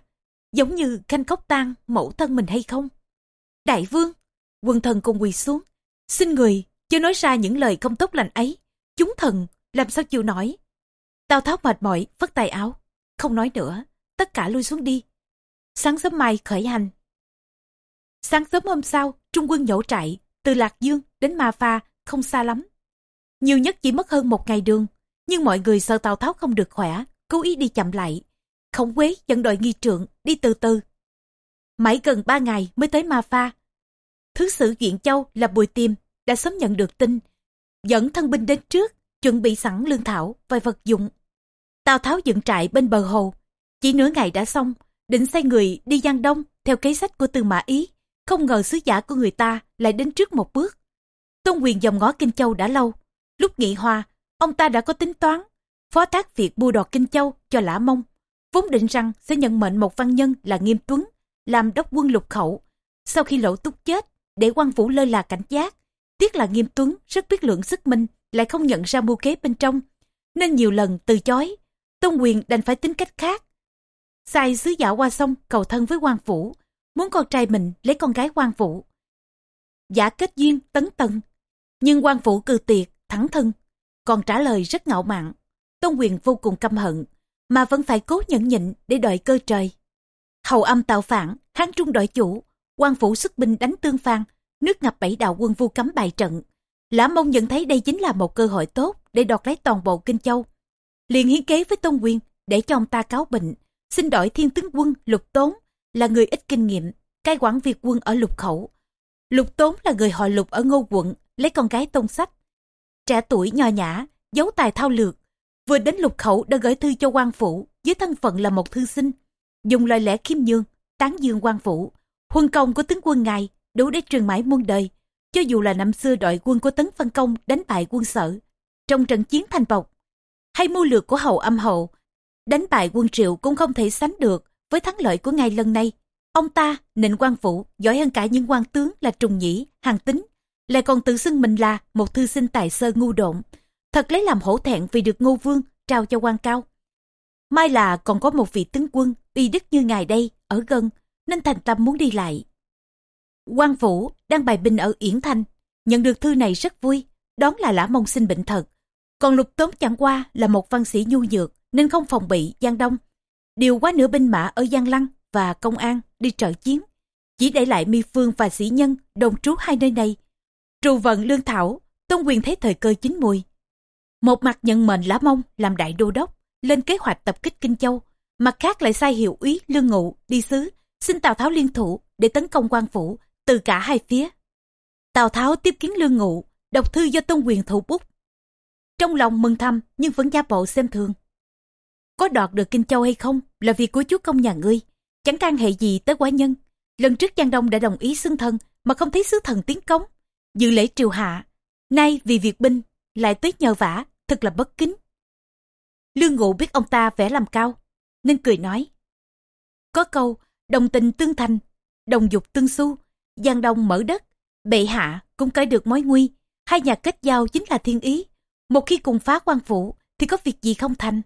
giống như khanh khóc tan mẫu thân mình hay không? Đại vương quân thần cùng quỳ xuống, xin người chưa nói ra những lời không tốt lành ấy. Chúng thần, làm sao chịu nổi? Tào tháo mệt mỏi phất tay áo. Không nói nữa, tất cả lui xuống đi. Sáng sớm mai khởi hành. Sáng sớm hôm sau, trung quân nhổ trại từ lạc dương đến ma pha, không xa lắm nhiều nhất chỉ mất hơn một ngày đường. Nhưng mọi người sợ tào tháo không được khỏe, cố ý đi chậm lại. Khổng quế dẫn đội nghi trượng đi từ từ. Mãi gần ba ngày mới tới ma pha. Thứ sử diện châu là bùi tiêm đã sớm nhận được tin, dẫn thân binh đến trước, chuẩn bị sẵn lương thảo và vật dụng. Tào tháo dựng trại bên bờ hồ. Chỉ nửa ngày đã xong, định sai người đi giang đông theo kế sách của tư mã ý. Không ngờ sứ giả của người ta lại đến trước một bước. Tôn quyền dòng ngó kinh châu đã lâu lúc nghị hòa, ông ta đã có tính toán, phó thác việc bua đọt kinh châu cho lã mông, vốn định rằng sẽ nhận mệnh một văn nhân là nghiêm tuấn, làm đốc quân lục khẩu. Sau khi lỗ túc chết, để quan phủ lơ là cảnh giác, tiếc là nghiêm tuấn rất biết lượng sức mình, lại không nhận ra mưu kế bên trong, nên nhiều lần từ chối, tôn quyền đành phải tính cách khác. Sai sứ giả qua sông cầu thân với quan phủ muốn con trai mình lấy con gái quan phủ giả kết duyên tấn tần, nhưng quan phủ cư tiệt thẳng thân. Còn trả lời rất ngạo mạn. Tôn quyền vô cùng căm hận, mà vẫn phải cố nhẫn nhịn để đợi cơ trời. Hầu âm tạo phản hán trung đội chủ, quan phủ xuất binh đánh tương phan, nước ngập bảy đạo quân vu cấm bài trận. Lã mông nhận thấy đây chính là một cơ hội tốt để đoạt lấy toàn bộ kinh châu. Liền hiến kế với tôn quyền để cho ông ta cáo bệnh, xin đổi thiên tướng quân lục tốn là người ít kinh nghiệm, cai quản việc quân ở lục khẩu. Lục tốn là người họ lục ở ngô quận, lấy con gái tôn sách trẻ tuổi nho nhã, giấu tài thao lược. Vừa đến lục khẩu đã gửi thư cho quan phủ với thân phận là một thư sinh. Dùng lời lẽ khiêm nhường, tán dương quan phủ. Huân công của tướng quân ngài đủ để truyền mãi muôn đời, cho dù là năm xưa đội quân của tấn phân công đánh bại quân sở, trong trận chiến thành bộc, hay mưu lược của hầu âm hậu, đánh bại quân triệu cũng không thể sánh được với thắng lợi của ngài lần này. Ông ta, nịnh quan phủ, giỏi hơn cả những quan tướng là trùng nhĩ hàng tính lại còn tự xưng mình là một thư sinh tài sơ ngu độn. Thật lấy làm hổ thẹn vì được ngô vương trao cho quan cao. Mai là còn có một vị tướng quân uy đức như ngài đây ở gần nên thành tâm muốn đi lại. Quan phủ đang bài binh ở yển thanh nhận được thư này rất vui đón là lã mông sinh bệnh thật. Còn lục tốn chẳng qua là một văn sĩ nhu nhược nên không phòng bị giang đông. Điều quá nửa binh mã ở Giang Lăng và công an đi trợ chiến, chỉ để lại mi phương và sĩ nhân đồng trú hai nơi này. Trù vận lương thảo, Tôn Quyền thấy thời cơ chín mùi. Một mặt nhận mệnh Lã Mông làm đại đô đốc, lên kế hoạch tập kích Kinh Châu, mặt khác lại sai hiệu úy Lương Ngụ đi sứ, xin Tào Tháo liên thủ để tấn công quan phủ từ cả hai phía. Tào Tháo tiếp kiến Lương Ngụ, đọc thư do Tôn Quyền thủ bút. Trong lòng mừng thầm nhưng vẫn gia bộ xem thường. Có đoạt được Kinh Châu hay không là việc của chúa công nhà ngươi, chẳng can hệ gì tới quá nhân. Lần trước Giang Đông đã đồng ý xưng thần mà không thấy sứ thần tiến cống, dự lễ triều hạ. Nay vì việc binh lại tới nhờ vả, thật là bất kính. Lương Ngụ biết ông ta vẽ làm cao, nên cười nói. Có câu, đồng tình tương thành, đồng dục tương xu, Giang Đông mở đất, bệ hạ cũng cởi được mối nguy, hai nhà kết giao chính là thiên ý. Một khi cùng phá quan phủ thì có việc gì không thành.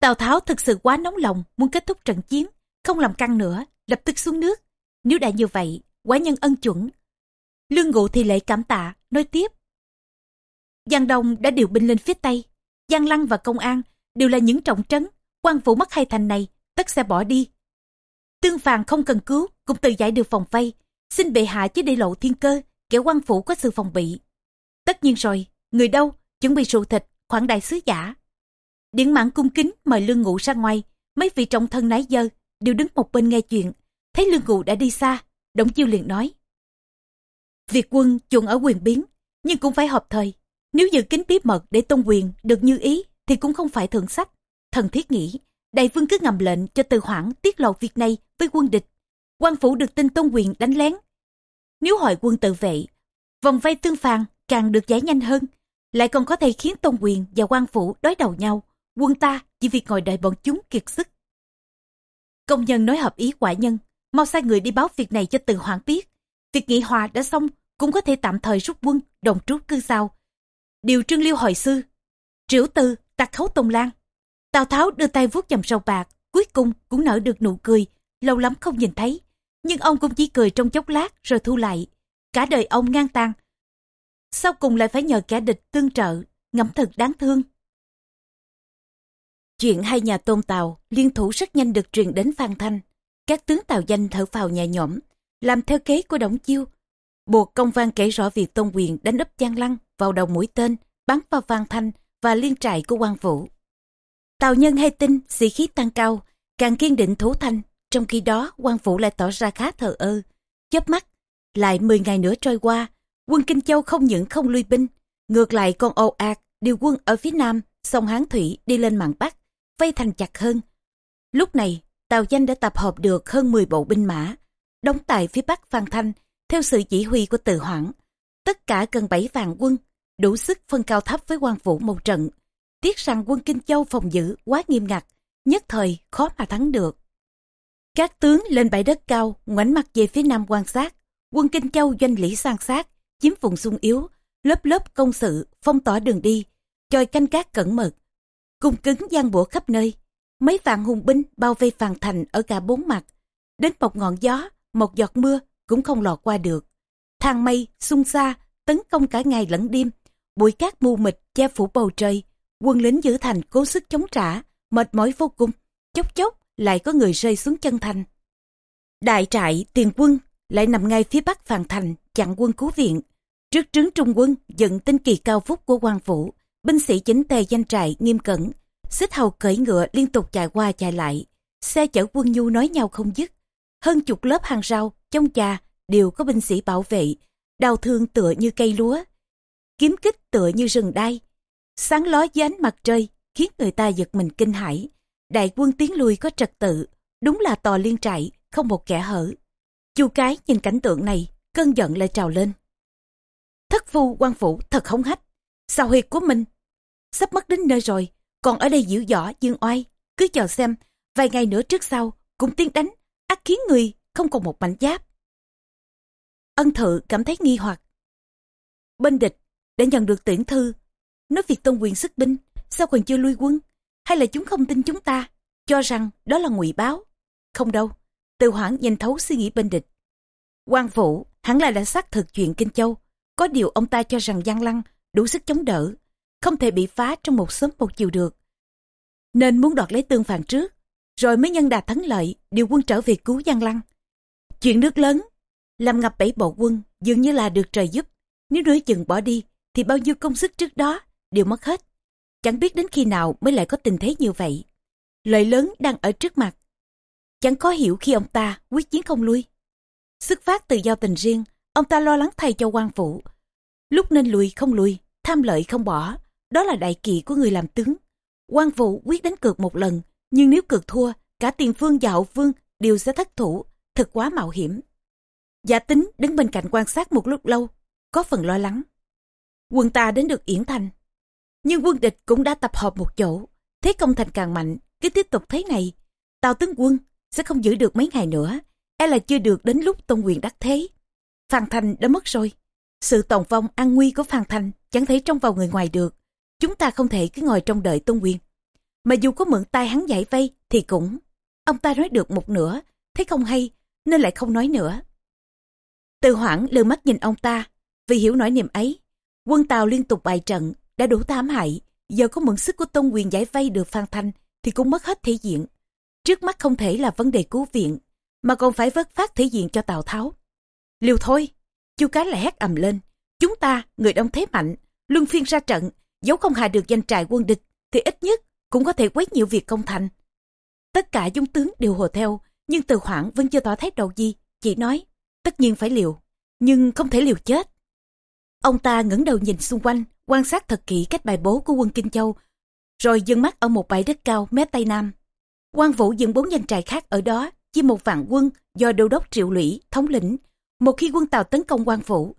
Tào Tháo thực sự quá nóng lòng muốn kết thúc trận chiến, không làm căng nữa, lập tức xuống nước. Nếu đã như vậy, quả nhân ân chuẩn. Lương Ngụ thì lệ cảm tạ, nói tiếp. Giang Đông đã điều binh lên phía Tây. Giang Lăng và Công An đều là những trọng trấn. quan phủ mất hai thành này, tất sẽ bỏ đi. Tương Phàn không cần cứu, cũng tự giải được phòng vây. Xin bệ hạ chứ để lộ thiên cơ, kẻ quan phủ có sự phòng bị. Tất nhiên rồi, người đâu, chuẩn bị rượu thịt, khoản đại sứ giả. điện mãn cung kính mời lương ngụ ra ngoài, mấy vị trọng thân nãy giờ đều đứng một bên nghe chuyện. Thấy lương ngụ đã đi xa, Đổng Chiêu liền nói. Việc quân chuộng ở quyền biến, nhưng cũng phải hợp thời. Nếu giữ kín bí mật để tôn quyền được như ý thì cũng không phải thượng sách. Thần thiết nghĩ, đại vương cứ ngầm lệnh cho từ hoãn tiết lộ việc này với quân địch. quan phủ được tin tôn quyền đánh lén. Nếu hỏi quân tự vệ, vòng vây tương phàn càng được giải nhanh hơn, lại còn có thể khiến tôn quyền và quan phủ đối đầu nhau. Quân ta chỉ việc ngồi đợi bọn chúng kiệt sức. Công nhân nói hợp ý quả nhân, mau sai người đi báo việc này cho từ hoãn biết. Việc nghị hòa đã xong, cũng có thể tạm thời rút quân, đồng trú cư sao. Điều trương liêu hồi sư, triểu tư, tặc khấu tông lan. Tào Tháo đưa tay vuốt chầm sâu bạc, cuối cùng cũng nở được nụ cười, lâu lắm không nhìn thấy. Nhưng ông cũng chỉ cười trong chốc lát rồi thu lại. Cả đời ông ngang tàn. Sau cùng lại phải nhờ kẻ địch tương trợ, ngẫm thật đáng thương. Chuyện hai nhà tôn tàu liên thủ rất nhanh được truyền đến Phan Thanh. Các tướng tàu danh thở phào nhẹ nhõm, làm theo kế của Đổng Chiêu. Buộc công văn kể rõ việc tôn quyền đánh úp Giang Lăng vào đầu mũi tên, bắn vào Phan Thanh và liên trại của quan vũ. Tào nhân hay tin, sĩ khí tăng cao, càng kiên định thủ thanh. Trong khi đó, quan vũ lại tỏ ra khá thờ ơ. chớp mắt, lại 10 ngày nữa trôi qua, quân Kinh Châu không những không lui binh, ngược lại còn ồ ạt điều quân ở phía nam, sông Hán Thủy đi lên mạn Bắc, vây thành chặt hơn. Lúc này, Tào Danh đã tập hợp được hơn 10 bộ binh mã, đóng tại phía bắc Phan Thanh, theo sự chỉ huy của Từ Hoảng. Tất cả gần 7 vạn quân, đủ sức phân cao thấp với quan vũ một trận. Tiếc rằng quân Kinh Châu phòng giữ quá nghiêm ngặt, nhất thời khó mà thắng được. Các tướng lên bãi đất cao, ngoảnh mặt về phía nam quan sát. Quân Kinh Châu doanh lý sang sát, chiếm vùng sung yếu, lớp lớp công sự, phong tỏa đường đi, chòi canh gác cẩn mật, cung cứng gian bủa khắp nơi. Mấy vạn hùng binh bao vây phàn thành ở cả bốn mặt. Đến một ngọn gió, một giọt mưa cũng không lọt qua được. Thang mây, xung xa, tấn công cả ngày lẫn đêm. Bụi cát mù mịt che phủ bầu trời. Quân lính giữ thành cố sức chống trả, mệt mỏi vô cùng. Chốc chốc lại có người rơi xuống chân thành. Đại trại, tiền quân lại nằm ngay phía bắc phàn thành, chặn quân cứu viện. Trước trướng trung quân dựng tinh kỳ cao phúc của quan phủ, binh sĩ chính tề danh trại nghiêm cẩn, xích hầu cởi ngựa liên tục chạy qua chạy lại, xe chở quân nhu nói nhau không dứt. Hơn chục lớp hàng rào, trong trà đều có binh sĩ bảo vệ, đào thương tựa như cây lúa, kiếm kích tựa như rừng đai. Sáng ló dưới ánh mặt trời khiến người ta giật mình kinh hãi. Đại quân tiến lui có trật tự, đúng là tò liên trại, không một kẻ hở. Chu cái nhìn cảnh tượng này, cơn giận lại trào lên. Thất phu quan phủ thật hống hách, sao huyệt của mình sắp mất đến nơi rồi, còn ở đây giữ giỏ dương oai, cứ chờ xem, vài ngày nữa trước sau, cũng tiến đánh, ắt khiến người không còn một mảnh giáp. Ân thự cảm thấy nghi hoặc. Bên địch đã nhận được tuyển thư, nói việc tôn quyền sức binh, sao còn chưa lui quân, hay là chúng không tin chúng ta, cho rằng đó là ngụy báo. Không đâu, từ hoảng nhìn thấu suy nghĩ bên địch. quan Vũ hẳn là đã xác thực chuyện Kinh Châu, có điều ông ta cho rằng Giang Lăng đủ sức chống đỡ, không thể bị phá trong một sớm một chiều được. Nên muốn đoạt lấy tương phản trước, rồi mới nhân đà thắng lợi điều quân trở về cứu Giang Lăng. Chuyện nước lớn, làm ngập bảy bộ quân dường như là được trời giúp. Nếu nửa chừng bỏ đi thì bao nhiêu công sức trước đó đều mất hết. Chẳng biết đến khi nào mới lại có tình thế như vậy. Lợi lớn đang ở trước mặt. Chẳng có hiểu khi ông ta quyết chiến không lui. Xuất phát từ giao tình riêng, ông ta lo lắng thay cho quan phủ. Lúc nên lùi không lùi, tham lợi không bỏ. Đó là đại kỵ của người làm tướng. quan vũ quyết đánh cược một lần, nhưng nếu cược thua, cả tiền phương và hậu phương đều sẽ thất thủ, thật quá mạo hiểm. Giả tính đứng bên cạnh quan sát một lúc lâu, có phần lo lắng. Quân ta đến được Yển Thành. Nhưng quân địch cũng đã tập hợp một chỗ. Thế công thành càng mạnh, cứ tiếp tục thế này. Tào tướng quân sẽ không giữ được mấy ngày nữa. E là chưa được đến lúc tôn quyền đắc thế. Phan Thành đã mất rồi. Sự tồn vong an nguy của Phan Thành chẳng thể trông vào người ngoài được. Chúng ta không thể cứ ngồi trong đợi tôn quyền. Mà dù có mượn tay hắn giải vây thì cũng... Ông ta nói được một nửa, thấy không hay nên lại không nói nữa. Từ hoảng lừa mắt nhìn ông ta, vì hiểu nỗi niềm ấy. Quân Tàu liên tục bài trận, đã đủ thảm hại, giờ có mượn sức của Tôn Quyền giải vây được Phan Thanh thì cũng mất hết thể diện. Trước mắt không thể là vấn đề cứu viện, mà còn phải vớt phát thể diện cho Tào Tháo. Liều thôi, chu cái lại hét ầm lên. Chúng ta, người đông thế mạnh, luân phiên ra trận, dẫu không hạ được danh trại quân địch, thì ít nhất cũng có thể quét nhiều việc công thành. Tất cả dung tướng đều hồ theo, nhưng từ hoảng vẫn chưa tỏ thái độ gì, chỉ nói, tất nhiên phải liều, nhưng không thể liều chết. Ông ta ngẩng đầu nhìn xung quanh, quan sát thật kỹ cách bài bố của quân Kinh Châu, rồi dừng mắt ở một bãi đất cao mé Tây Nam. quan Vũ dựng bốn danh trại khác ở đó, chia một vạn quân do đô đốc Triệu Lũy thống lĩnh. Một khi quân Tàu tấn công quan Vũ,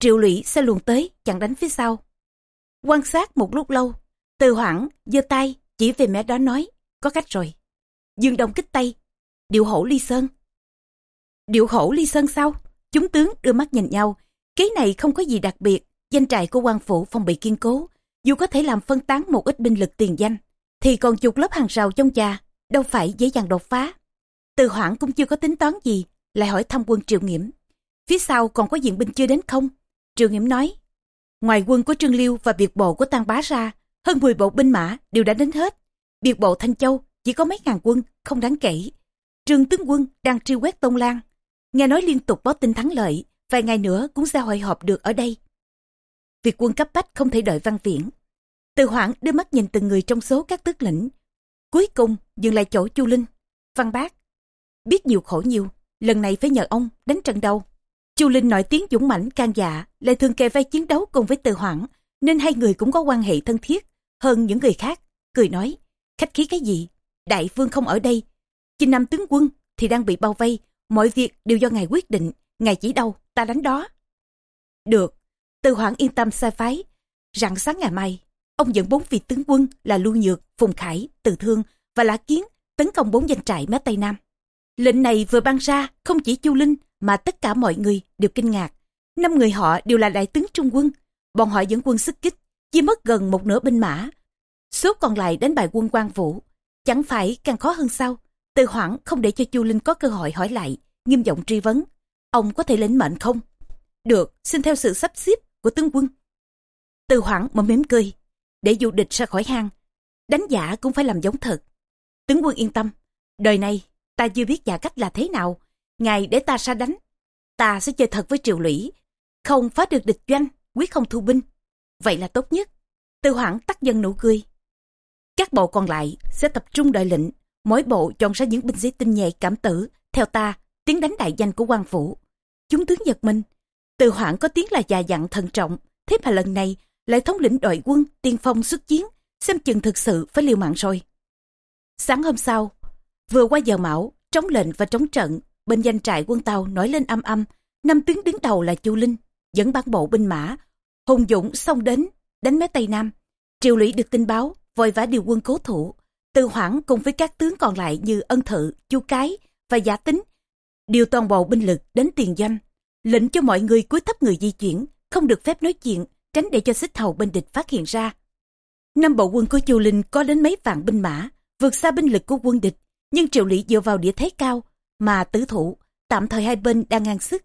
Triệu Lũy sẽ luồn tới chặn đánh phía sau. Quan sát một lúc lâu, từ hoảng giơ tay chỉ về mẹ đó nói, có cách rồi. Dương Đông kích tay điệu hổ ly sơn. Điệu hổ ly sơn sao? Chúng tướng đưa mắt nhìn nhau, Kế này không có gì đặc biệt, danh trại của quan phủ phòng bị kiên cố, dù có thể làm phân tán một ít binh lực tiền danh, thì còn chục lớp hàng rào trong trà, đâu phải dễ dàng đột phá. Từ hoảng cũng chưa có tính toán gì, lại hỏi thăm quân Triệu Nghiễm. Phía sau còn có diện binh chưa đến không? Triệu Nghiễm nói, ngoài quân của Trương Liêu và biệt bộ của Tăng Bá ra, hơn 10 bộ binh mã đều đã đến hết. Biệt bộ Thanh Châu chỉ có mấy ngàn quân, không đáng kể. Trương tướng quân đang truy quét Tông Lan. Nghe nói liên tục báo tin thắng lợi, vài ngày nữa cũng sẽ hội họp được ở đây. Việc quân cấp bách không thể đợi văn viễn. Từ hoảng đưa mắt nhìn từng người trong số các tước lĩnh. Cuối cùng dừng lại chỗ Chu Linh. Văn bác. Biết nhiều khổ nhiều, lần này phải nhờ ông đánh trận đầu. Chu Linh nổi tiếng dũng mãnh can dạ, lại thường kề vai chiến đấu cùng với Từ Hoảng, nên hai người cũng có quan hệ thân thiết hơn những người khác. Cười nói, khách khí cái gì? Đại vương không ở đây. Chinh năm tướng quân thì đang bị bao vây, mọi việc đều do ngài quyết định, ngài chỉ đâu ta đánh đó. Được, Từ Hoảng yên tâm sai phái. Rạng sáng ngày mai, ông dẫn bốn vị tướng quân là Lưu Nhược, Phùng Khải, Từ Thương và Lã Kiến tấn công bốn danh trại mé Tây Nam. Lệnh này vừa ban ra, không chỉ Chu Linh mà tất cả mọi người đều kinh ngạc. Năm người họ đều là đại tướng trung quân. Bọn họ dẫn quân sức kích, chỉ mất gần một nửa binh mã. Số còn lại đánh bại quân quan vũ. Chẳng phải càng khó hơn sao? Từ hoảng không để cho Chu Linh có cơ hội hỏi lại, nghiêm giọng truy vấn. Ông có thể lĩnh mệnh không? Được, xin theo sự sắp xếp của tướng quân. Từ hoảng mà mỉm cười, để dụ địch ra khỏi hang. Đánh giả cũng phải làm giống thật. Tướng quân yên tâm, đời này ta chưa biết giả cách là thế nào. Ngài để ta ra đánh, ta sẽ chơi thật với triều lũy. Không phá được địch doanh, quyết không thu binh. Vậy là tốt nhất. Từ hoảng tắt dân nụ cười. Các bộ còn lại sẽ tập trung đợi lệnh. Mỗi bộ chọn ra những binh sĩ tinh nhẹ cảm tử. Theo ta, tiếng đánh đại danh của quan phủ. Chúng tướng giật mình. Từ hoảng có tiếng là già dặn thận trọng, thế mà lần này lại thống lĩnh đội quân tiên phong xuất chiến, xem chừng thực sự phải liều mạng rồi. Sáng hôm sau, vừa qua giờ mão, trống lệnh và trống trận, bên danh trại quân tàu nổi lên âm âm, năm tướng đứng đầu là Chu Linh, dẫn ban bộ binh mã, hùng dũng xông đến, đánh mé Tây Nam. Triệu Lũy được tin báo, vội vã điều quân cố thủ. Từ hoảng cùng với các tướng còn lại như Ân Thự, Chu Cái và Giả Tính điều toàn bộ binh lực đến tiền doanh, lệnh cho mọi người cúi thấp người di chuyển, không được phép nói chuyện, tránh để cho xích hầu bên địch phát hiện ra. Năm bộ quân của Chu Linh có đến mấy vạn binh mã, vượt xa binh lực của quân địch, nhưng triệu lý dựa vào địa thế cao, mà tứ thủ, tạm thời hai bên đang ngang sức.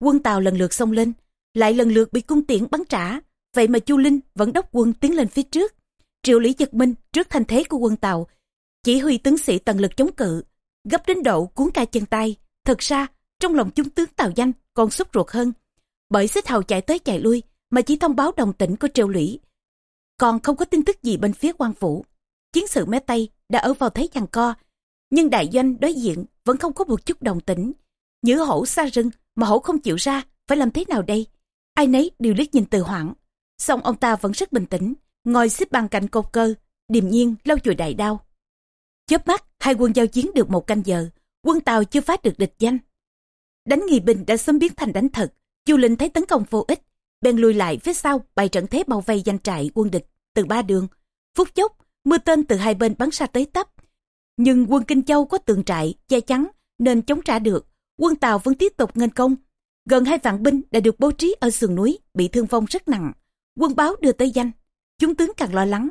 Quân Tàu lần lượt xông lên, lại lần lượt bị cung tiễn bắn trả, vậy mà Chu Linh vẫn đốc quân tiến lên phía trước. Triệu lý giật minh trước thanh thế của quân Tàu, chỉ huy tướng sĩ tận lực chống cự, gấp đến độ cuốn cả chân tay. Thật ra, trong lòng chúng tướng Tào Danh còn sốt ruột hơn. Bởi xích hầu chạy tới chạy lui mà chỉ thông báo đồng tỉnh của triều lũy. Còn không có tin tức gì bên phía quan phủ. Chiến sự mé Tây đã ở vào thế giằng co, nhưng đại doanh đối diện vẫn không có một chút đồng tĩnh. Nhữ hổ xa rừng mà hổ không chịu ra, phải làm thế nào đây? Ai nấy đều liếc nhìn từ hoảng. song ông ta vẫn rất bình tĩnh, ngồi xếp bằng cạnh cột cơ, điềm nhiên lau chùi đại đao. Chớp mắt, hai quân giao chiến được một canh giờ, quân Tàu chưa phá được địch danh. Đánh nghi binh đã sớm biến thành đánh thật, Chu Linh thấy tấn công vô ích, bèn lùi lại phía sau bày trận thế bao vây danh trại quân địch từ ba đường. Phút chốc, mưa tên từ hai bên bắn xa tới tấp. Nhưng quân Kinh Châu có tường trại, che chắn nên chống trả được. Quân Tàu vẫn tiếp tục nghênh công. Gần hai vạn binh đã được bố trí ở sườn núi, bị thương vong rất nặng. Quân báo đưa tới danh. Chúng tướng càng lo lắng.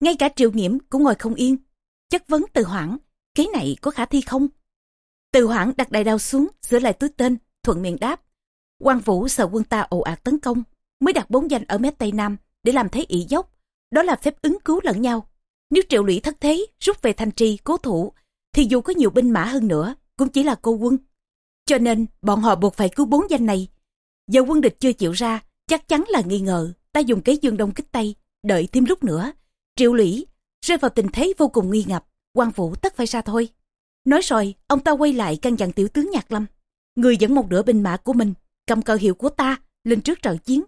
Ngay cả triệu nghiễm cũng ngồi không yên. Chất vấn từ hoảng, kế này có khả thi không? Từ hoảng đặt đại đao xuống, sửa lại túi tên, thuận miệng đáp. quan Vũ sợ quân ta ồ ạt tấn công, mới đặt bốn danh ở mé Tây Nam để làm thế ỷ dốc. Đó là phép ứng cứu lẫn nhau. Nếu triệu lũy thất thế, rút về thanh trì, cố thủ, thì dù có nhiều binh mã hơn nữa, cũng chỉ là cô quân. Cho nên, bọn họ buộc phải cứu bốn danh này. Giờ quân địch chưa chịu ra, chắc chắn là nghi ngờ, ta dùng kế dương đông kích Tây, đợi thêm lúc nữa. Triệu lũy, rơi vào tình thế vô cùng nghi ngập, quan vũ tất phải ra thôi. Nói rồi, ông ta quay lại căn dặn tiểu tướng Nhạc Lâm. Người dẫn một nửa binh mã của mình, cầm cờ hiệu của ta, lên trước trận chiến.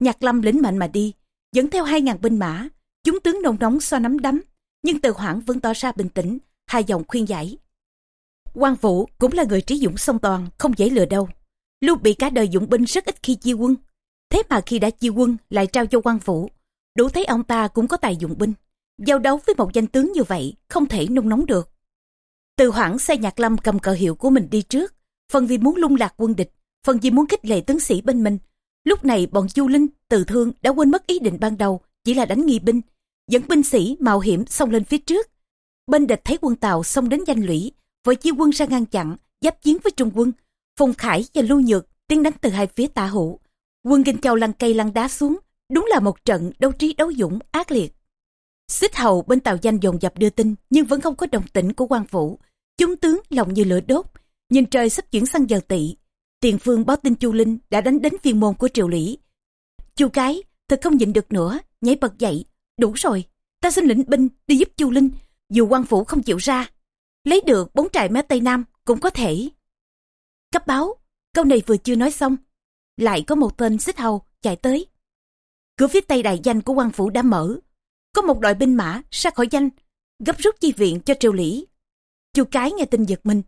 Nhạc Lâm lính mạnh mà đi, dẫn theo hai ngàn binh mã. Chúng tướng nồng nóng so nắm đấm, nhưng từ hoảng vẫn tỏ ra bình tĩnh, hai dòng khuyên giải quan Vũ cũng là người trí dũng song toàn, không dễ lừa đâu. Lưu bị cả đời dụng binh rất ít khi chia quân. Thế mà khi đã chia quân lại trao cho quan Vũ, đủ thấy ông ta cũng có tài dụng binh. Giao đấu với một danh tướng như vậy không thể nung nóng được. Từ hoảng xe nhạc lâm cầm cờ hiệu của mình đi trước, phần vì muốn lung lạc quân địch, phần vì muốn khích lệ tướng sĩ bên mình. Lúc này bọn Chu Linh, Từ Thương đã quên mất ý định ban đầu, chỉ là đánh nghi binh, dẫn binh sĩ mạo hiểm xông lên phía trước. Bên địch thấy quân Tàu xông đến danh lũy, vội chia quân ra ngăn chặn, giáp chiến với Trung quân. Phùng Khải và Lưu Nhược tiến đánh từ hai phía tả hữu. Quân Kinh Châu lăn cây lăn đá xuống, đúng là một trận đấu trí đấu dũng ác liệt. Xích hầu bên tàu danh dồn dập đưa tin nhưng vẫn không có đồng tĩnh của quan phủ. Chúng tướng lòng như lửa đốt, nhìn trời sắp chuyển sang giờ tỵ. Tiền phương báo tin Chu Linh đã đánh đến viên môn của triều lỵ, Chu cái thật không nhịn được nữa, nhảy bật dậy. Đủ rồi, ta xin lĩnh binh đi giúp Chu Linh, dù quan phủ không chịu ra. Lấy được bốn trại mé Tây Nam cũng có thể. Cấp báo, câu này vừa chưa nói xong. Lại có một tên xích hầu chạy tới. Cửa phía tây đại danh của quan phủ đã mở, có một đội binh mã ra khỏi danh gấp rút chi viện cho triều lý chu cái nghe tin giật mình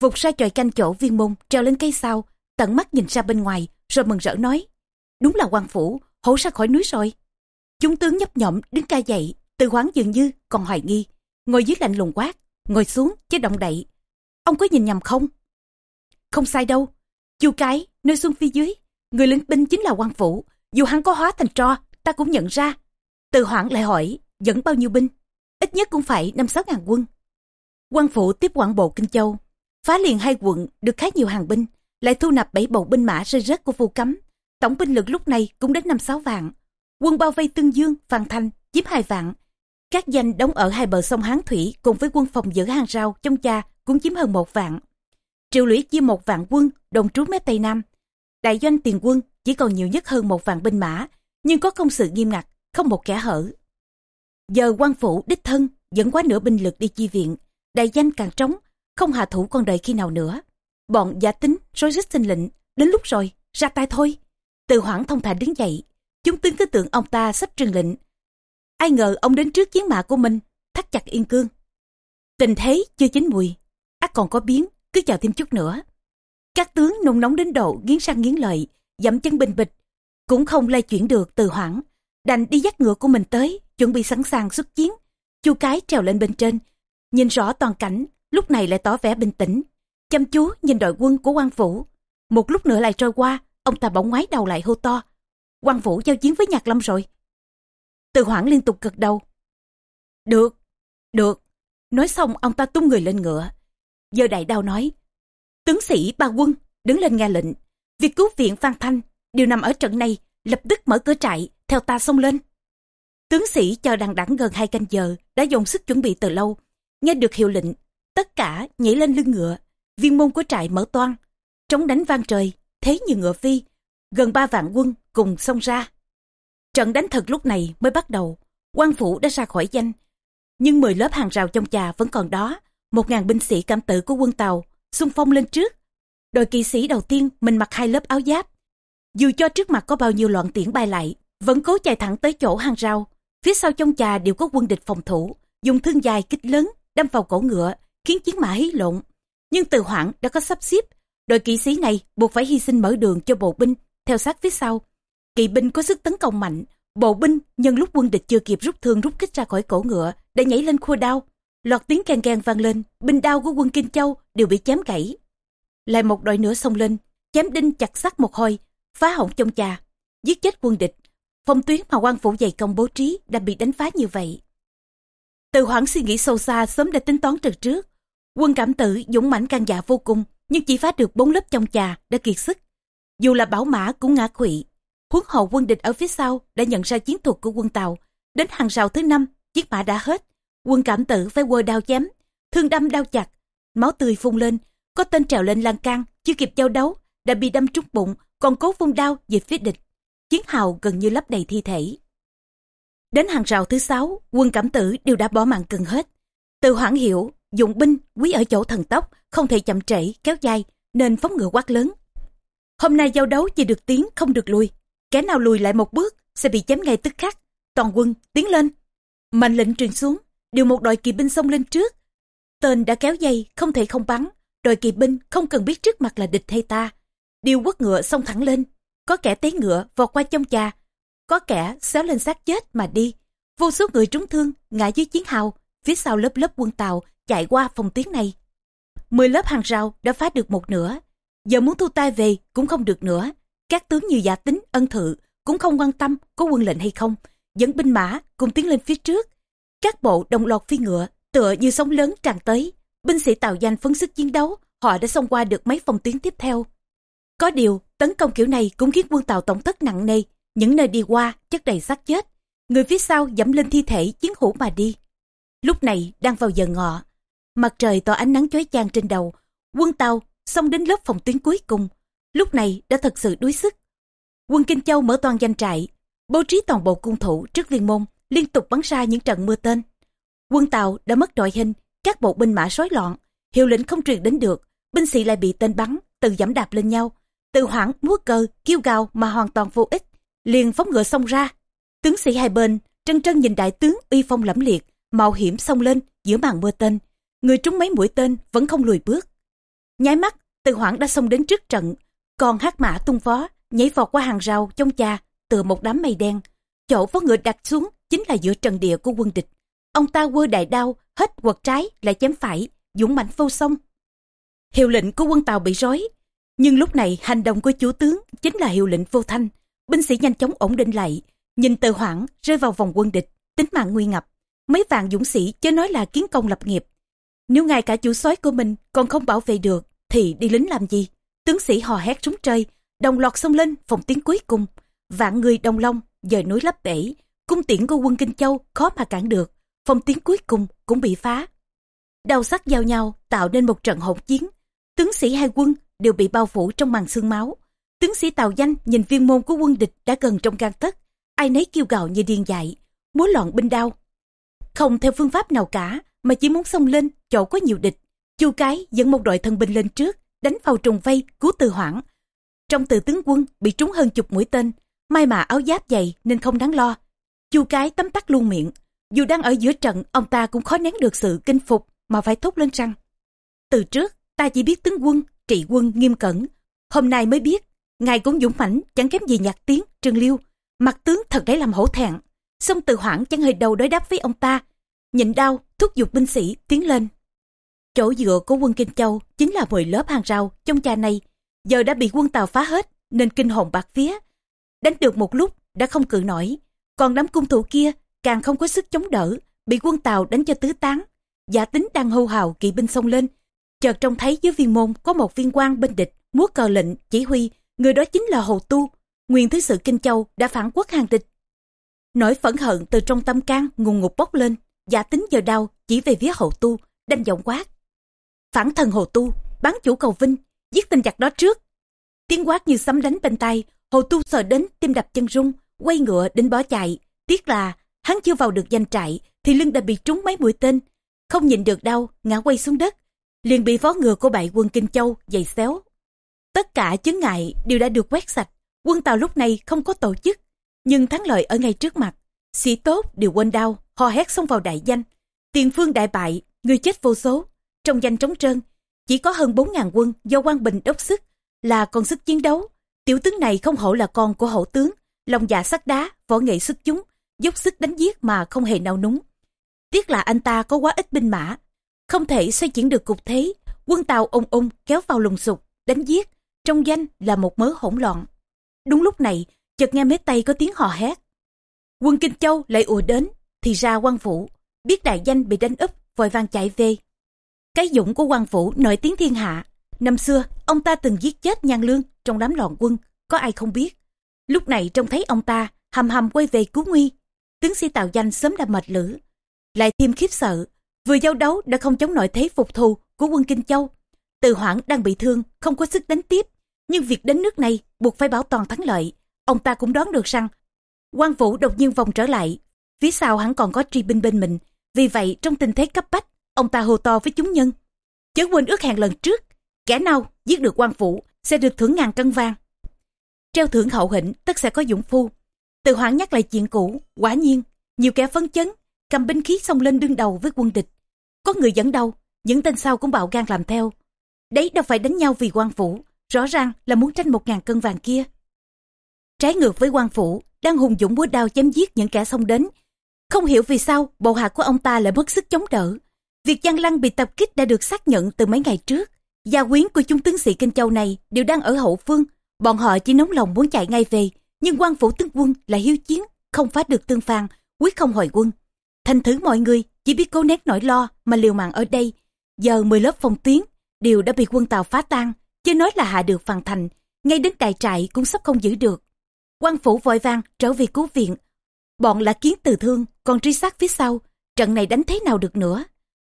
vụt ra chòi canh chỗ viên môn treo lên cây sau tận mắt nhìn ra bên ngoài rồi mừng rỡ nói đúng là quan phủ hổ ra khỏi núi rồi chúng tướng nhấp nhộm đứng ca dậy từ hoáng dường như còn hoài nghi ngồi dưới lạnh lùng quát ngồi xuống chứ động đậy ông có nhìn nhầm không không sai đâu chu cái nơi xuân phía dưới người lính binh chính là quan phủ dù hắn có hóa thành tro ta cũng nhận ra từ hoảng lại hỏi, dẫn bao nhiêu binh? Ít nhất cũng phải năm sáu ngàn quân. quan phủ tiếp quản bộ Kinh Châu, phá liền hai quận được khá nhiều hàng binh, lại thu nạp bảy bầu binh mã rơi rớt của vu cấm. Tổng binh lực lúc này cũng đến năm sáu vạn. Quân bao vây Tương Dương, Phan Thanh, chiếm hai vạn. Các danh đóng ở hai bờ sông Hán Thủy cùng với quân phòng giữ hàng rào trong cha cũng chiếm hơn một vạn. Triệu lũy chia một vạn quân đồng trú mé Tây Nam. Đại doanh tiền quân chỉ còn nhiều nhất hơn một vạn binh mã, nhưng có công sự nghiêm ngặt, không một kẻ hở. Giờ quan phủ đích thân dẫn quá nửa binh lực đi chi viện, đại danh càng trống, không hạ thủ con đời khi nào nữa. Bọn giả tính rối rít xin lệnh, đến lúc rồi, ra tay thôi. Từ hoảng thông thả đứng dậy, chúng tướng cứ tưởng ông ta sắp trừng lệnh. Ai ngờ ông đến trước chiến mã của mình, thắt chặt yên cương. Tình thế chưa chín mùi, ác còn có biến, cứ chờ thêm chút nữa. Các tướng nung nóng đến độ nghiến răng nghiến lợi, dẫm chân bình bịch, cũng không lay chuyển được từ hoảng đành đi dắt ngựa của mình tới chuẩn bị sẵn sàng xuất chiến. Chu cái trèo lên bên trên nhìn rõ toàn cảnh lúc này lại tỏ vẻ bình tĩnh. Chăm chú nhìn đội quân của quan vũ. Một lúc nữa lại trôi qua ông ta bỗng ngoái đầu lại hô to. Quan vũ giao chiến với nhạc lâm rồi từ hoảng liên tục gật đầu được được nói xong ông ta tung người lên ngựa giờ đại đao nói tướng sĩ ba quân đứng lên nghe lệnh việc cứu viện phan thanh đều nằm ở trận này lập tức mở cửa trại theo ta xông lên. Tướng sĩ chờ đằng đẵng gần hai canh giờ, đã dùng sức chuẩn bị từ lâu. nghe được hiệu lệnh, tất cả nhảy lên lưng ngựa, viên môn của trại mở toan, trống đánh vang trời, thế như ngựa phi, gần ba vạn quân cùng xông ra. Trận đánh thật lúc này mới bắt đầu, quan phủ đã ra khỏi danh, nhưng 10 lớp hàng rào trong trà vẫn còn đó, một ngàn binh sĩ cảm tử của quân Tàu xung phong lên trước. Đội kỵ sĩ đầu tiên mình mặc hai lớp áo giáp. Dù cho trước mặt có bao nhiêu loạn tiễn bay lại, vẫn cố chạy thẳng tới chỗ hàng rào. Phía sau trong trà đều có quân địch phòng thủ, dùng thương dài kích lớn đâm vào cổ ngựa, khiến chiến mã hí lộn. Nhưng từ hoảng đã có sắp xếp, đội kỵ sĩ này buộc phải hy sinh mở đường cho bộ binh theo sát phía sau. Kỵ binh có sức tấn công mạnh, bộ binh nhân lúc quân địch chưa kịp rút thương rút kích ra khỏi cổ ngựa đã nhảy lên khua đao. loạt tiếng keng keng vang lên, binh đao của quân Kinh Châu đều bị chém gãy. Lại một đội nữa xông lên, chém đinh chặt sắt một hồi, phá hỏng trong trà, giết chết quân địch. Phong tuyến mà quan phủ dày công bố trí đã bị đánh phá như vậy. Từ hoảng suy nghĩ sâu xa sớm đã tính toán từ trước. Quân cảm tử dũng mãnh can dạ vô cùng, nhưng chỉ phá được bốn lớp trong trà đã kiệt sức. Dù là bảo mã cũng ngã quỵ huấn hậu quân địch ở phía sau đã nhận ra chiến thuật của quân Tàu. Đến hàng rào thứ năm, chiếc mã đã hết. Quân cảm tử phải quơ đao chém, thương đâm đau chặt, máu tươi phun lên. Có tên trèo lên lan can, chưa kịp giao đấu, đã bị đâm trúng bụng, còn cố vung đao về phía địch. Chiến hào gần như lấp đầy thi thể. Đến hàng rào thứ sáu, quân cảm tử đều đã bỏ mạng gần hết. Từ hoảng hiểu, dụng binh quý ở chỗ thần tốc, không thể chậm trễ, kéo dài, nên phóng ngựa quát lớn. Hôm nay giao đấu chỉ được tiến, không được lui Kẻ nào lùi lại một bước, sẽ bị chém ngay tức khắc. Toàn quân, tiến lên. Mệnh lệnh truyền xuống, điều một đội kỵ binh xông lên trước. Tên đã kéo dây, không thể không bắn. Đội kỵ binh không cần biết trước mặt là địch hay ta. Điều quất ngựa xông thẳng lên. Có kẻ tế ngựa vọt qua trong trà, có kẻ xéo lên xác chết mà đi. Vô số người trúng thương, ngã dưới chiến hào, phía sau lớp lớp quân tàu chạy qua phòng tuyến này. Mười lớp hàng rào đã phá được một nửa. Giờ muốn thu tay về cũng không được nữa. Các tướng như giả tính, ân thự cũng không quan tâm có quân lệnh hay không. Dẫn binh mã cùng tiến lên phía trước. Các bộ đồng loạt phi ngựa, tựa như sóng lớn tràn tới. Binh sĩ tàu danh phấn sức chiến đấu, họ đã xông qua được mấy phòng tuyến tiếp theo. Có điều, tấn công kiểu này cũng khiến quân tàu tổng thất nặng nề, những nơi đi qua chất đầy xác chết người phía sau dẫm lên thi thể chiến hữu mà đi lúc này đang vào giờ ngọ mặt trời tỏ ánh nắng chói chang trên đầu quân tàu xông đến lớp phòng tuyến cuối cùng lúc này đã thật sự đuối sức quân kinh châu mở toàn danh trại bố trí toàn bộ cung thủ trước viên môn liên tục bắn ra những trận mưa tên quân tàu đã mất đội hình các bộ binh mã rối loạn hiệu lệnh không truyền đến được binh sĩ lại bị tên bắn từ giảm đạp lên nhau từ hoảng múa cờ kêu gào mà hoàn toàn vô ích liền phóng ngựa xông ra. Tướng sĩ hai bên, trân trân nhìn đại tướng uy phong lẫm liệt, mạo hiểm xông lên giữa màn mưa tên. Người trúng mấy mũi tên vẫn không lùi bước. Nháy mắt, từ hoảng đã xông đến trước trận, còn hát mã tung vó, nhảy vọt qua hàng rào trong cha, từ một đám mây đen. Chỗ vó ngựa đặt xuống chính là giữa trần địa của quân địch. Ông ta quơ đại đao, hết quật trái lại chém phải, dũng mãnh vô song. Hiệu lệnh của quân Tàu bị rối, nhưng lúc này hành động của chủ tướng chính là hiệu lệnh vô thanh binh sĩ nhanh chóng ổn định lại nhìn từ hoảng rơi vào vòng quân địch tính mạng nguy ngập mấy vạn dũng sĩ chớ nói là kiến công lập nghiệp nếu ngay cả chủ soái của mình còn không bảo vệ được thì đi lính làm gì tướng sĩ hò hét trúng trời đồng loạt xông lên phòng tiến cuối cùng vạn người đồng long dời núi lấp bể cung tiễn của quân kinh châu khó mà cản được phòng tiến cuối cùng cũng bị phá đau sắc giao nhau tạo nên một trận hỗn chiến tướng sĩ hai quân đều bị bao phủ trong màn xương máu Tướng sĩ Tào Danh nhìn viên môn của quân địch đã gần trong gan tất, ai nấy kêu gào như điên dại, múa loạn binh đao. Không theo phương pháp nào cả, mà chỉ muốn xông lên chỗ có nhiều địch. Chu Cái dẫn một đội thân binh lên trước, đánh vào trùng vây, cứu từ hoảng. Trong từ tướng quân bị trúng hơn chục mũi tên, may mà áo giáp dày nên không đáng lo. Chu Cái tấm tắc luôn miệng, dù đang ở giữa trận, ông ta cũng khó nén được sự kinh phục mà phải thốt lên răng. Từ trước, ta chỉ biết tướng quân, trị quân nghiêm cẩn. Hôm nay mới biết, ngài cũng dũng mãnh chẳng kém gì nhạc tiếng trương liêu mặt tướng thật đấy làm hổ thẹn song từ hoảng chẳng hề đầu đối đáp với ông ta nhịn đau thúc giục binh sĩ tiến lên chỗ dựa của quân kinh châu chính là 10 lớp hàng rào trong trà này. Giờ đã bị quân tàu phá hết nên kinh hồn bạc phía đánh được một lúc đã không cự nổi. Còn đám cung thủ kia càng không có sức chống đỡ bị quân tàu đánh cho tứ tán. Giả tính đang hô hào kỵ binh xông lên. Chợt trông thấy dưới viên môn có một viên quan bên địch múa cờ lệnh chỉ huy. Người đó chính là Hồ Tu, nguyên thứ sự Kinh Châu đã phản quốc hàng địch. Nỗi phẫn hận từ trong tâm can ngùng ngục bốc lên, giả tính giờ đau chỉ về phía Hồ Tu, đanh giọng quát. Phản thần hồ tu, bán chủ cầu vinh, giết tên giặc đó trước. Tiếng quát như sấm đánh bên tay, hồ tu sợ đến tim đập chân rung, quay ngựa định bỏ chạy. Tiếc là hắn chưa vào được danh trại thì lưng đã bị trúng mấy mũi tên. Không nhìn được đau, ngã quay xuống đất. Liền bị vó ngựa của bại quân Kinh Châu giày xéo. Tất cả chứng ngại đều đã được quét sạch. Quân Tàu lúc này không có tổ chức. Nhưng thắng lợi ở ngay trước mặt. Sĩ tốt đều quên đau, hò hét xông vào đại danh. Tiền phương đại bại, người chết vô số. Trong danh trống trơn, chỉ có hơn 4.000 quân do quan Bình đốc sức, là còn sức chiến đấu. Tiểu tướng này không hổ là con của hậu tướng, lòng dạ sắt đá, võ nghệ xuất chúng, dốc sức đánh giết mà không hề nao núng. Tiếc là anh ta có quá ít binh mã, không thể xoay chuyển được cục thế, quân tàu ung ung kéo vào lùng sục, đánh giết, trong danh là một mớ hỗn loạn. Đúng lúc này, chợt nghe mé tay có tiếng hò hét. Quân Kinh Châu lại ùa đến, thì ra quan phủ, biết đại danh bị đánh úp, vội vàng chạy về. Cái dũng của quan phủ nổi tiếng thiên hạ. Năm xưa, ông ta từng giết chết nhan lương trong đám loạn quân, có ai không biết. Lúc này trông thấy ông ta hầm hầm quay về cứu nguy. Tướng sĩ tạo danh sớm đã mệt lử. Lại thêm khiếp sợ, vừa giao đấu đã không chống nổi thế phục thù của quân Kinh Châu. Từ hoảng đang bị thương, không có sức đánh tiếp. Nhưng việc đến nước này buộc phải bảo toàn thắng lợi. Ông ta cũng đoán được rằng quan vũ đột nhiên vòng trở lại. Phía sau hắn còn có tri binh bên mình. Vì vậy trong tình thế cấp bách, ông ta hô to với chúng nhân. Chớ quên ước hẹn lần trước, kẻ nào giết được quan phủ sẽ được thưởng ngàn cân vàng. Treo thưởng hậu hĩnh tất sẽ có dũng phu. Từ hoảng nhắc lại chuyện cũ, quả nhiên, nhiều kẻ phấn chấn, cầm binh khí xông lên đương đầu với quân địch. Có người dẫn đầu, những tên sau cũng bạo gan làm theo. Đấy đâu phải đánh nhau vì quan phủ, rõ ràng là muốn tranh một ngàn cân vàng kia. Trái ngược với quan phủ, đang hùng dũng búa đao chém giết những kẻ xông đến. Không hiểu vì sao bộ hạ của ông ta lại mất sức chống đỡ. Việc Giang Lăng bị tập kích đã được xác nhận từ mấy ngày trước. Gia quyến của chúng tướng sĩ Kinh Châu này đều đang ở hậu phương. Bọn họ chỉ nóng lòng muốn chạy ngay về, nhưng quan phủ tướng quân là hiếu chiến, không phá được tương phàn, quyết không hồi quân. Thành thử mọi người chỉ biết cố nét nỗi lo mà liều mạng ở đây. Giờ 10 lớp phòng tuyến đều đã bị quân Tàu phá tan, chứ nói là hạ được phàn thành, ngay đến đại trại cũng sắp không giữ được. quan phủ vội vàng trở về cứu viện. Bọn là kiến từ thương, còn truy sát phía sau, trận này đánh thế nào được nữa.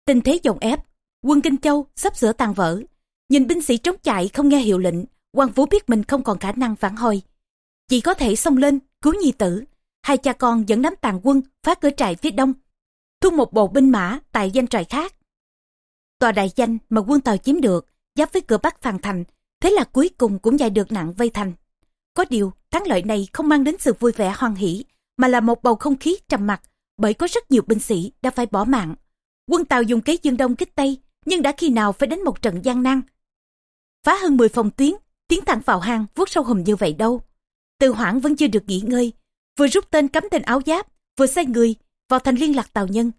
Tình thế dồn ép, quân Kinh Châu sắp sửa tan vỡ. Nhìn binh sĩ trống chạy không nghe hiệu lệnh, quan vũ biết mình không còn khả năng phản hồi. Chỉ có thể xông lên, cứu nhi tử. Hai cha con dẫn đám tàn quân phá cửa trại phía đông, thu một bộ binh mã tại danh trại khác. Tòa đại danh mà quân Tàu chiếm được, giáp với cửa Bắc Phàn Thành, thế là cuối cùng cũng giải được nặng vây thành. Có điều, thắng lợi này không mang đến sự vui vẻ hoan hỷ, mà là một bầu không khí trầm mặc, bởi có rất nhiều binh sĩ đã phải bỏ mạng. Quân Tàu dùng kế dương đông kích Tây, nhưng đã khi nào phải đánh một trận gian nan. Phá hơn 10 phòng tuyến, tiến thẳng vào hang vuốt sâu hùm như vậy đâu. Từ hoảng vẫn chưa được nghỉ ngơi, vừa rút tên cắm tên áo giáp, vừa sai người vào thành liên lạc tàu nhân.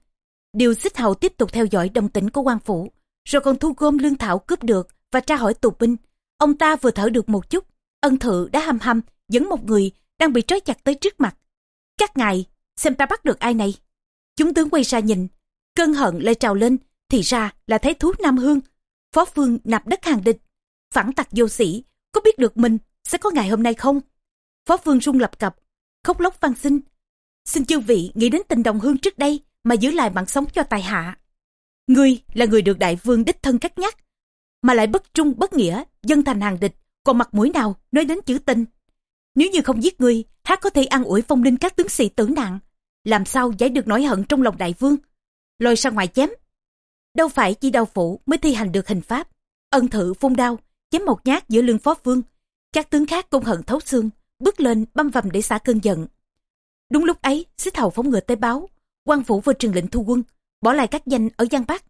Điều xích hậu tiếp tục theo dõi đồng tĩnh của quan phủ, rồi còn thu gom lương thảo cướp được và tra hỏi tù binh. Ông ta vừa thở được một chút, ân thự đã hăm hăm dẫn một người đang bị trói chặt tới trước mặt. Các ngài, xem ta bắt được ai này. Chúng tướng quay ra nhìn, cơn hận lại trào lên, thì ra là thấy thú Nam Hương. Phó Phương nạp đất hàng địch, phản tặc vô sĩ, có biết được mình sẽ có ngày hôm nay không? Phó Phương rung lập cập, khóc lóc van xin. Xin chư vị nghĩ đến tình đồng hương trước đây mà giữ lại mạng sống cho tài hạ. Ngươi là người được đại vương đích thân cắt nhắc, mà lại bất trung bất nghĩa, dân thành hàng địch, còn mặt mũi nào nói đến chữ tình. Nếu như không giết ngươi, hát có thể ăn ủi phong linh các tướng sĩ tử nạn. Làm sao giải được nỗi hận trong lòng đại vương? Lôi ra ngoài chém. Đâu phải chỉ đau phủ mới thi hành được hình pháp. Ân thử phun đau, chém một nhát giữa lưng phó vương. Các tướng khác cũng hận thấu xương, bước lên băm vầm để xả cơn giận. Đúng lúc ấy, xích hầu phóng ngựa tới báo, quan phủ vừa truyền lệnh thu quân, bỏ lại các danh ở Giang Bắc.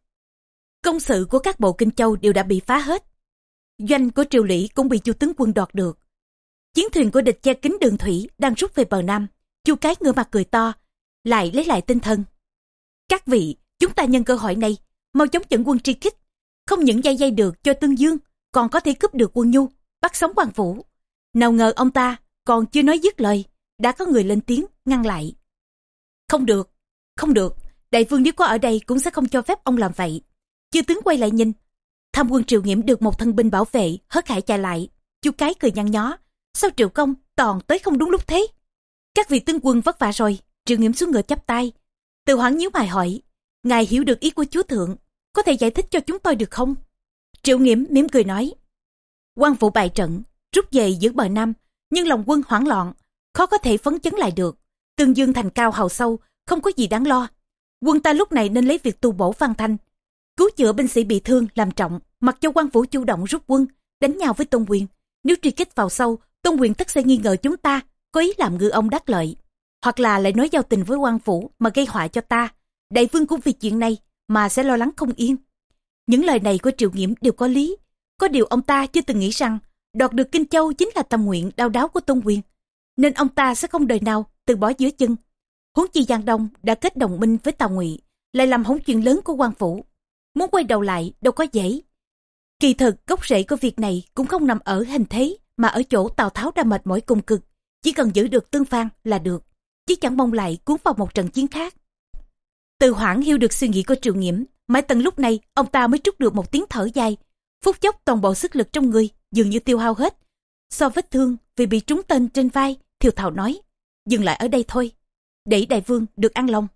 Công sự của các bộ Kinh Châu đều đã bị phá hết. Doanh của triều lỵ cũng bị chu tướng quân đoạt được. Chiến thuyền của địch che kín đường thủy đang rút về bờ Nam. Chu cái ngửa mặt cười to, lại lấy lại tinh thần. Các vị, chúng ta nhân cơ hội này, mau chống trận quân tri kích. Không những dây dây được cho Tương Dương, còn có thể cướp được quân nhu, bắt sống hoàng phủ. Nào ngờ ông ta còn chưa nói dứt lời, đã có người lên tiếng ngăn lại. Không được, không được, đại vương nếu có ở đây cũng sẽ không cho phép ông làm vậy. Chư tướng quay lại nhìn, tham quân triệu nghiệm được một thân binh bảo vệ, hớt hải chạy lại. Chu cái cười nhăn nhó, sao triệu công toàn tới không đúng lúc thế? Các vị tướng quân vất vả rồi, triệu nghiệm xuống ngựa chắp tay. Từ hoảng nhíu mày hỏi, ngài hiểu được ý của chúa thượng. có thể giải thích cho chúng tôi được không? Triệu Nghiễm mỉm cười nói. quan phụ bại trận, rút về giữa bờ Nam, nhưng lòng quân hoảng loạn, khó có thể phấn chấn lại được. Tương dương thành cao hào sâu, không có gì đáng lo. Quân ta lúc này nên lấy việc tu bổ văn thanh, cứu chữa binh sĩ bị thương làm trọng, mặc cho quan phủ chủ động rút quân, đánh nhau với Tôn Quyền. Nếu truy kích vào sâu, Tôn Quyền tất sẽ nghi ngờ chúng ta có ý làm ngư ông đắc lợi, hoặc là lại nói giao tình với quan phủ mà gây họa cho ta. Đại vương cũng vì chuyện này mà sẽ lo lắng không yên. Những lời này của Triệu Nghiễm đều có lý. Có điều ông ta chưa từng nghĩ rằng đoạt được Kinh Châu chính là tâm nguyện đau đáo của Tôn Quyền. Nên ông ta sẽ không đời nào từ bỏ dưới chân. Huống chi Giang Đông đã kết đồng minh với Tào Ngụy, lại làm hỏng chuyện lớn của quan phủ. Muốn quay đầu lại đâu có dễ. Kỳ thực gốc rễ của việc này cũng không nằm ở hình thế mà ở chỗ Tào Tháo đã mệt mỏi cùng cực. Chỉ cần giữ được tương phan là được, chứ chẳng mong lại cuốn vào một trận chiến khác. Từ hoảng hiểu được suy nghĩ của Triệu Nghiễm, mãi tận lúc này ông ta mới trút được một tiếng thở dài. Phút chốc toàn bộ sức lực trong người dường như tiêu hao hết. So vết thương vì bị trúng tên trên vai, thiều thảo nói, dừng lại ở đây thôi, để đại vương được ăn lòng.